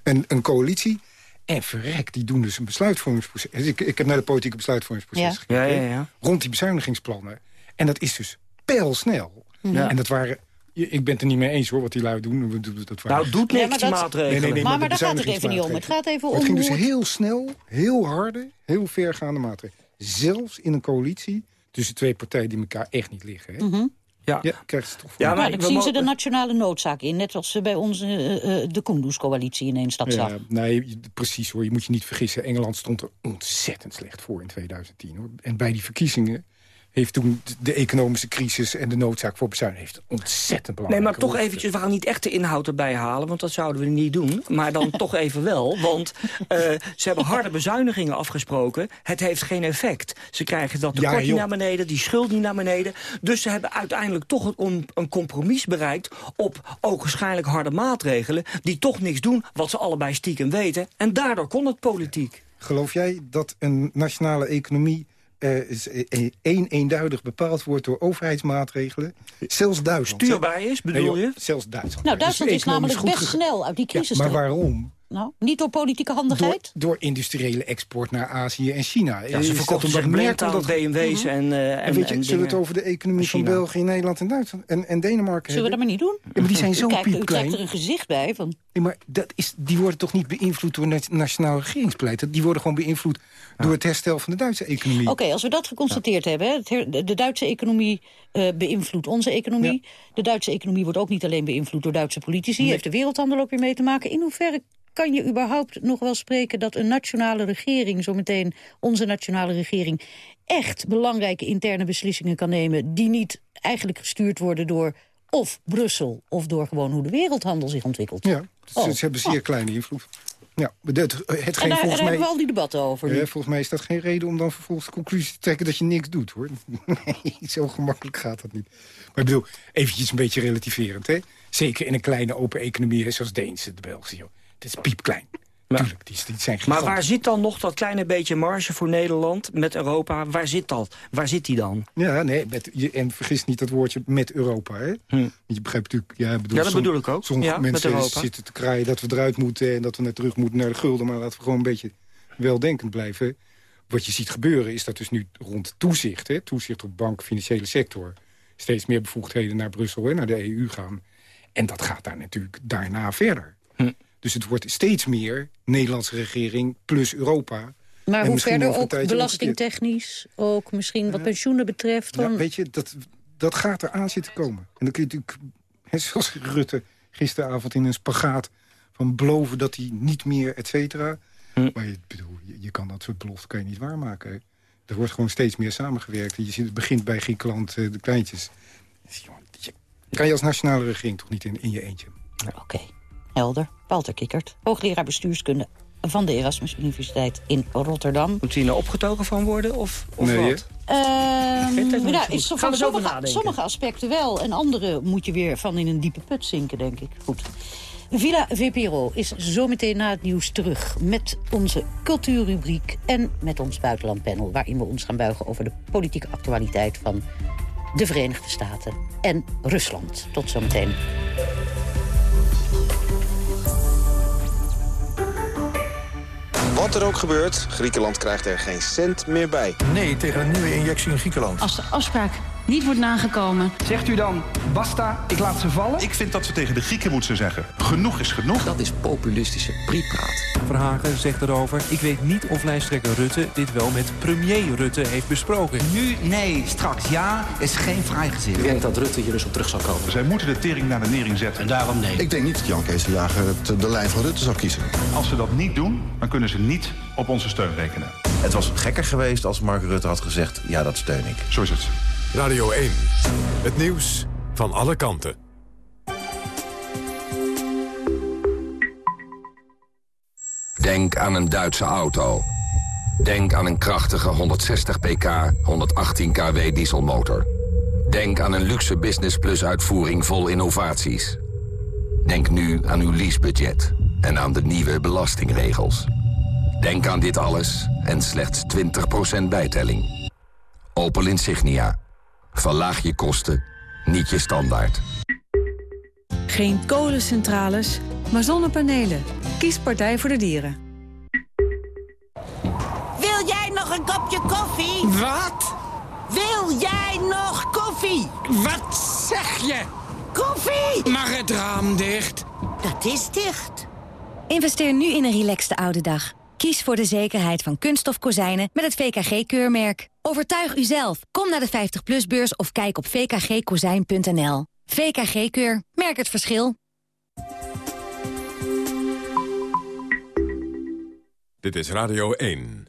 Speaker 38: een, een coalitie... En verrek, die doen dus een besluitvormingsproces. Ik, ik heb naar de politieke besluitvormingsproces
Speaker 29: Ja.
Speaker 38: gekeken.
Speaker 29: Ja, ja, ja.
Speaker 38: Rond die bezuinigingsplannen. En dat is dus pijlsnel.
Speaker 29: Ja.
Speaker 38: En dat waren... Ik ben het er niet mee eens hoor, wat die lui doen. We doen- Dat
Speaker 29: Nou, doet niks,
Speaker 13: Ja, maar
Speaker 29: die
Speaker 13: dat-
Speaker 29: maatregelen.
Speaker 38: Nee, nee, nee,
Speaker 13: maar, maar daar gaat het even niet om. Het gaat even
Speaker 38: het
Speaker 13: om
Speaker 38: ging dus
Speaker 13: het-
Speaker 38: heel snel, heel harde, heel vergaande maatregelen. Zelfs in een coalitie tussen twee partijen die elkaar echt niet liggen. Hè?
Speaker 13: Mhm.
Speaker 29: Ja.
Speaker 38: krijgt ze toch voor
Speaker 29: Ja,
Speaker 13: Ja,
Speaker 29: maar
Speaker 13: dan zien ze de nationale noodzaak in. Net als ze bij ons eh, eh, de Kunduz-coalitie ineens dat zag.
Speaker 38: Ja, nee, precies hoor. Je moet je niet vergissen. Engeland stond er ontzettend slecht voor in 2010. Hoor. En bij die verkiezingen heeft toen de- de economische crisis en de noodzaak voor bezuiniging heeft ontzettend
Speaker 29: Nee,
Speaker 38: belangrijk
Speaker 29: maar toch eventjes, we gaan niet echt de inhoud erbij halen... want dat zouden we niet doen. Maar dan toch even wel, want eh, ze hebben harde bezuinigingen afgesproken. Het heeft geen effect. Ze krijgen dat tekort
Speaker 38: Ja,
Speaker 29: niet naar beneden, die schuld niet naar beneden. Dus ze hebben uiteindelijk toch een, een compromis bereikt... op ogenschijnlijk harde maatregelen... die toch niks doen wat ze allebei stiekem weten. En daardoor kon het politiek.
Speaker 38: Geloof jij dat een nationale economie één eenduidig bepaald wordt door overheidsmaatregelen? Zelfs Duitsland.
Speaker 29: Stuurbaar is, bedoel
Speaker 38: Nee, joh,
Speaker 29: je?
Speaker 38: Zelfs Duitsland.
Speaker 13: Nou, Duitsland
Speaker 38: Dus
Speaker 13: is namelijk best snel uit die
Speaker 38: Ja,
Speaker 13: crisis
Speaker 38: maar waarom?
Speaker 13: Nou, niet door politieke handigheid?
Speaker 38: door industriële export naar Azië en China.
Speaker 29: Ja, ze
Speaker 38: dat
Speaker 29: verkochten
Speaker 38: omdat
Speaker 29: zich aan
Speaker 38: dat-
Speaker 29: BMW's
Speaker 13: Mhm.
Speaker 29: en, eh, en,
Speaker 38: En weet je,
Speaker 29: en
Speaker 38: zullen we het over de economie van. België, Nederland en Duitsland en, en Denemarken
Speaker 13: Zullen we dat maar niet doen?
Speaker 38: Ja, maar die zijn zo
Speaker 13: u, kijkt, u trekt
Speaker 38: piepklein.
Speaker 13: er een gezicht bij van...
Speaker 38: Nee, maar dat is, die worden toch niet beïnvloed door het nationaal regeringsbeleid? Dat- Die worden gewoon beïnvloed door het herstel van de Duitse economie.
Speaker 13: Oké, als we dat geconstateerd hebben... Hè, de, Duitse economie eh, beïnvloedt onze economie. De Duitse economie wordt ook niet alleen beïnvloed door Duitse politici.
Speaker 38: Nee.
Speaker 13: Heeft de wereldhandel ook weer mee te maken. In hoeverre kan je überhaupt nog wel spreken... dat een nationale regering, zometeen onze nationale regering... echt belangrijke interne beslissingen kan nemen... die niet eigenlijk gestuurd worden door of Brussel... of door gewoon hoe de wereldhandel zich ontwikkelt.
Speaker 38: Ja, ze,
Speaker 13: Oh.
Speaker 38: ze hebben zeer kleine invloed. Ja, dat, het
Speaker 13: En
Speaker 38: geen
Speaker 13: daar, daar
Speaker 38: volgens
Speaker 13: hebben
Speaker 38: mij...
Speaker 13: we al die debatten over.
Speaker 38: Ja, volgens mij is dat geen reden om dan vervolgens de conclusie te trekken dat je niks doet, hoor. (laughs) Nee, zo gemakkelijk gaat dat niet. Maar ik bedoel, eventjes een beetje relativerend, hè. Zeker in een kleine open economie zoals Deense, de Belgische. joh. Het is piepklein. Tuurlijk, die, die zijn
Speaker 29: Maar waar zit dan nog dat kleine beetje marge voor Nederland met Europa? Waar zit dat? Waar zit die dan?
Speaker 38: Ja, nee, met, je, en vergis niet dat woordje met Europa, hè. Want Je begrijpt natuurlijk... Ja, bedoel,
Speaker 29: Hm. Ja, dat
Speaker 38: som-
Speaker 29: bedoel ik ook.
Speaker 38: Sommige
Speaker 29: Ja,
Speaker 38: mensen zitten te kraaien dat we eruit moeten... en dat we net terug moeten naar de gulden. Maar laten we gewoon een beetje weldenkend blijven. Wat je ziet gebeuren is dat dus nu rond toezicht... Hè, toezicht op bank, financiële sector... steeds meer bevoegdheden naar Brussel en naar de EU gaan. En dat gaat daar natuurlijk daarna verder. Dus het wordt steeds meer Nederlandse regering plus Europa...
Speaker 13: Maar
Speaker 38: En
Speaker 13: hoe verder ook belastingtechnisch, ook misschien wat pensioenen betreft.
Speaker 38: Ja,
Speaker 13: Dan...
Speaker 38: weet je, dat, dat gaat er aan zitten komen. En dan kun je natuurlijk, hè, zoals Rutte gisteravond in een spagaat... van beloven dat hij niet meer, et cetera.
Speaker 29: Hm.
Speaker 38: Maar je, bedoel, je, je kan dat soort beloften kan je niet waarmaken. hè. Er wordt gewoon steeds meer samengewerkt. Je ziet, het begint bij Griekenland, eh, de kleintjes. Dus, jongen, je kan je als nationale regering toch niet in, in je eentje.
Speaker 13: Oké, helder. Walter Kikkert, hoogleraar bestuurskunde van de Erasmus Universiteit in Rotterdam.
Speaker 29: Moet hij nou opgetogen van worden of, of
Speaker 38: Nee,
Speaker 29: wat?
Speaker 13: Ehm,
Speaker 29: het even
Speaker 13: ja, van sommige, sommige aspecten wel. En andere moet je weer van in een diepe put zinken, denk ik. Goed. Villa VPRO is zometeen na het nieuws terug met onze cultuurrubriek... en met ons buitenlandpanel, waarin we ons gaan buigen over de politieke actualiteit van de Verenigde Staten en Rusland. Tot zometeen.
Speaker 39: Wat er ook gebeurt, Griekenland krijgt er geen cent meer bij.
Speaker 40: Nee tegen een nieuwe injectie in Griekenland.
Speaker 13: Als de afspraak
Speaker 41: niet wordt nagekomen.
Speaker 42: Zegt u dan, basta, ik laat ze vallen? Ik vind dat ze tegen de Grieken moeten zeggen, genoeg is genoeg.
Speaker 6: Dat is populistische prietpraat.
Speaker 43: Verhagen zegt erover, ik weet niet of lijsttrekker Rutte dit wel met premier Rutte heeft besproken.
Speaker 42: Nu nee, straks ja, is geen vrijgezin.
Speaker 6: Ik denk dat Rutte hier dus op terug zal komen.
Speaker 42: Zij moeten de tering naar de nering zetten.
Speaker 6: En daarom nee.
Speaker 44: Ik denk niet dat Jan Kees de Jager het, de lijn van Rutte zal kiezen.
Speaker 42: Als ze dat niet doen, dan kunnen ze niet op onze steun rekenen.
Speaker 44: Het was gekker geweest als Mark Rutte had gezegd, ja dat steun ik.
Speaker 42: Zo is het.
Speaker 1: Radio 1. Het nieuws van alle kanten.
Speaker 45: Denk aan een Duitse auto. Denk aan een krachtige 160 pk, 118 kW dieselmotor. Denk aan een luxe Business Plus uitvoering vol innovaties. Denk nu aan uw leasebudget en aan de nieuwe belastingregels. Denk aan dit alles en slechts 20% bijtelling. Opel Insignia. Verlaag je kosten, niet je standaard.
Speaker 46: Geen kolencentrales, maar zonnepanelen. Kies Partij voor de Dieren.
Speaker 47: Wat?
Speaker 48: Wil jij nog koffie?
Speaker 47: Wat zeg je?
Speaker 48: Koffie!
Speaker 47: Mag het raam dicht?
Speaker 48: Dat is dicht.
Speaker 11: Investeer nu in een relaxte oude dag. Kies voor de zekerheid van kunststof kozijnen met het VKG-keurmerk. Overtuig uzelf. Kom naar de 50PLUS-beurs of kijk op vkgkozijn.nl. VKG-keur. Merk het verschil.
Speaker 1: Dit is Radio 1.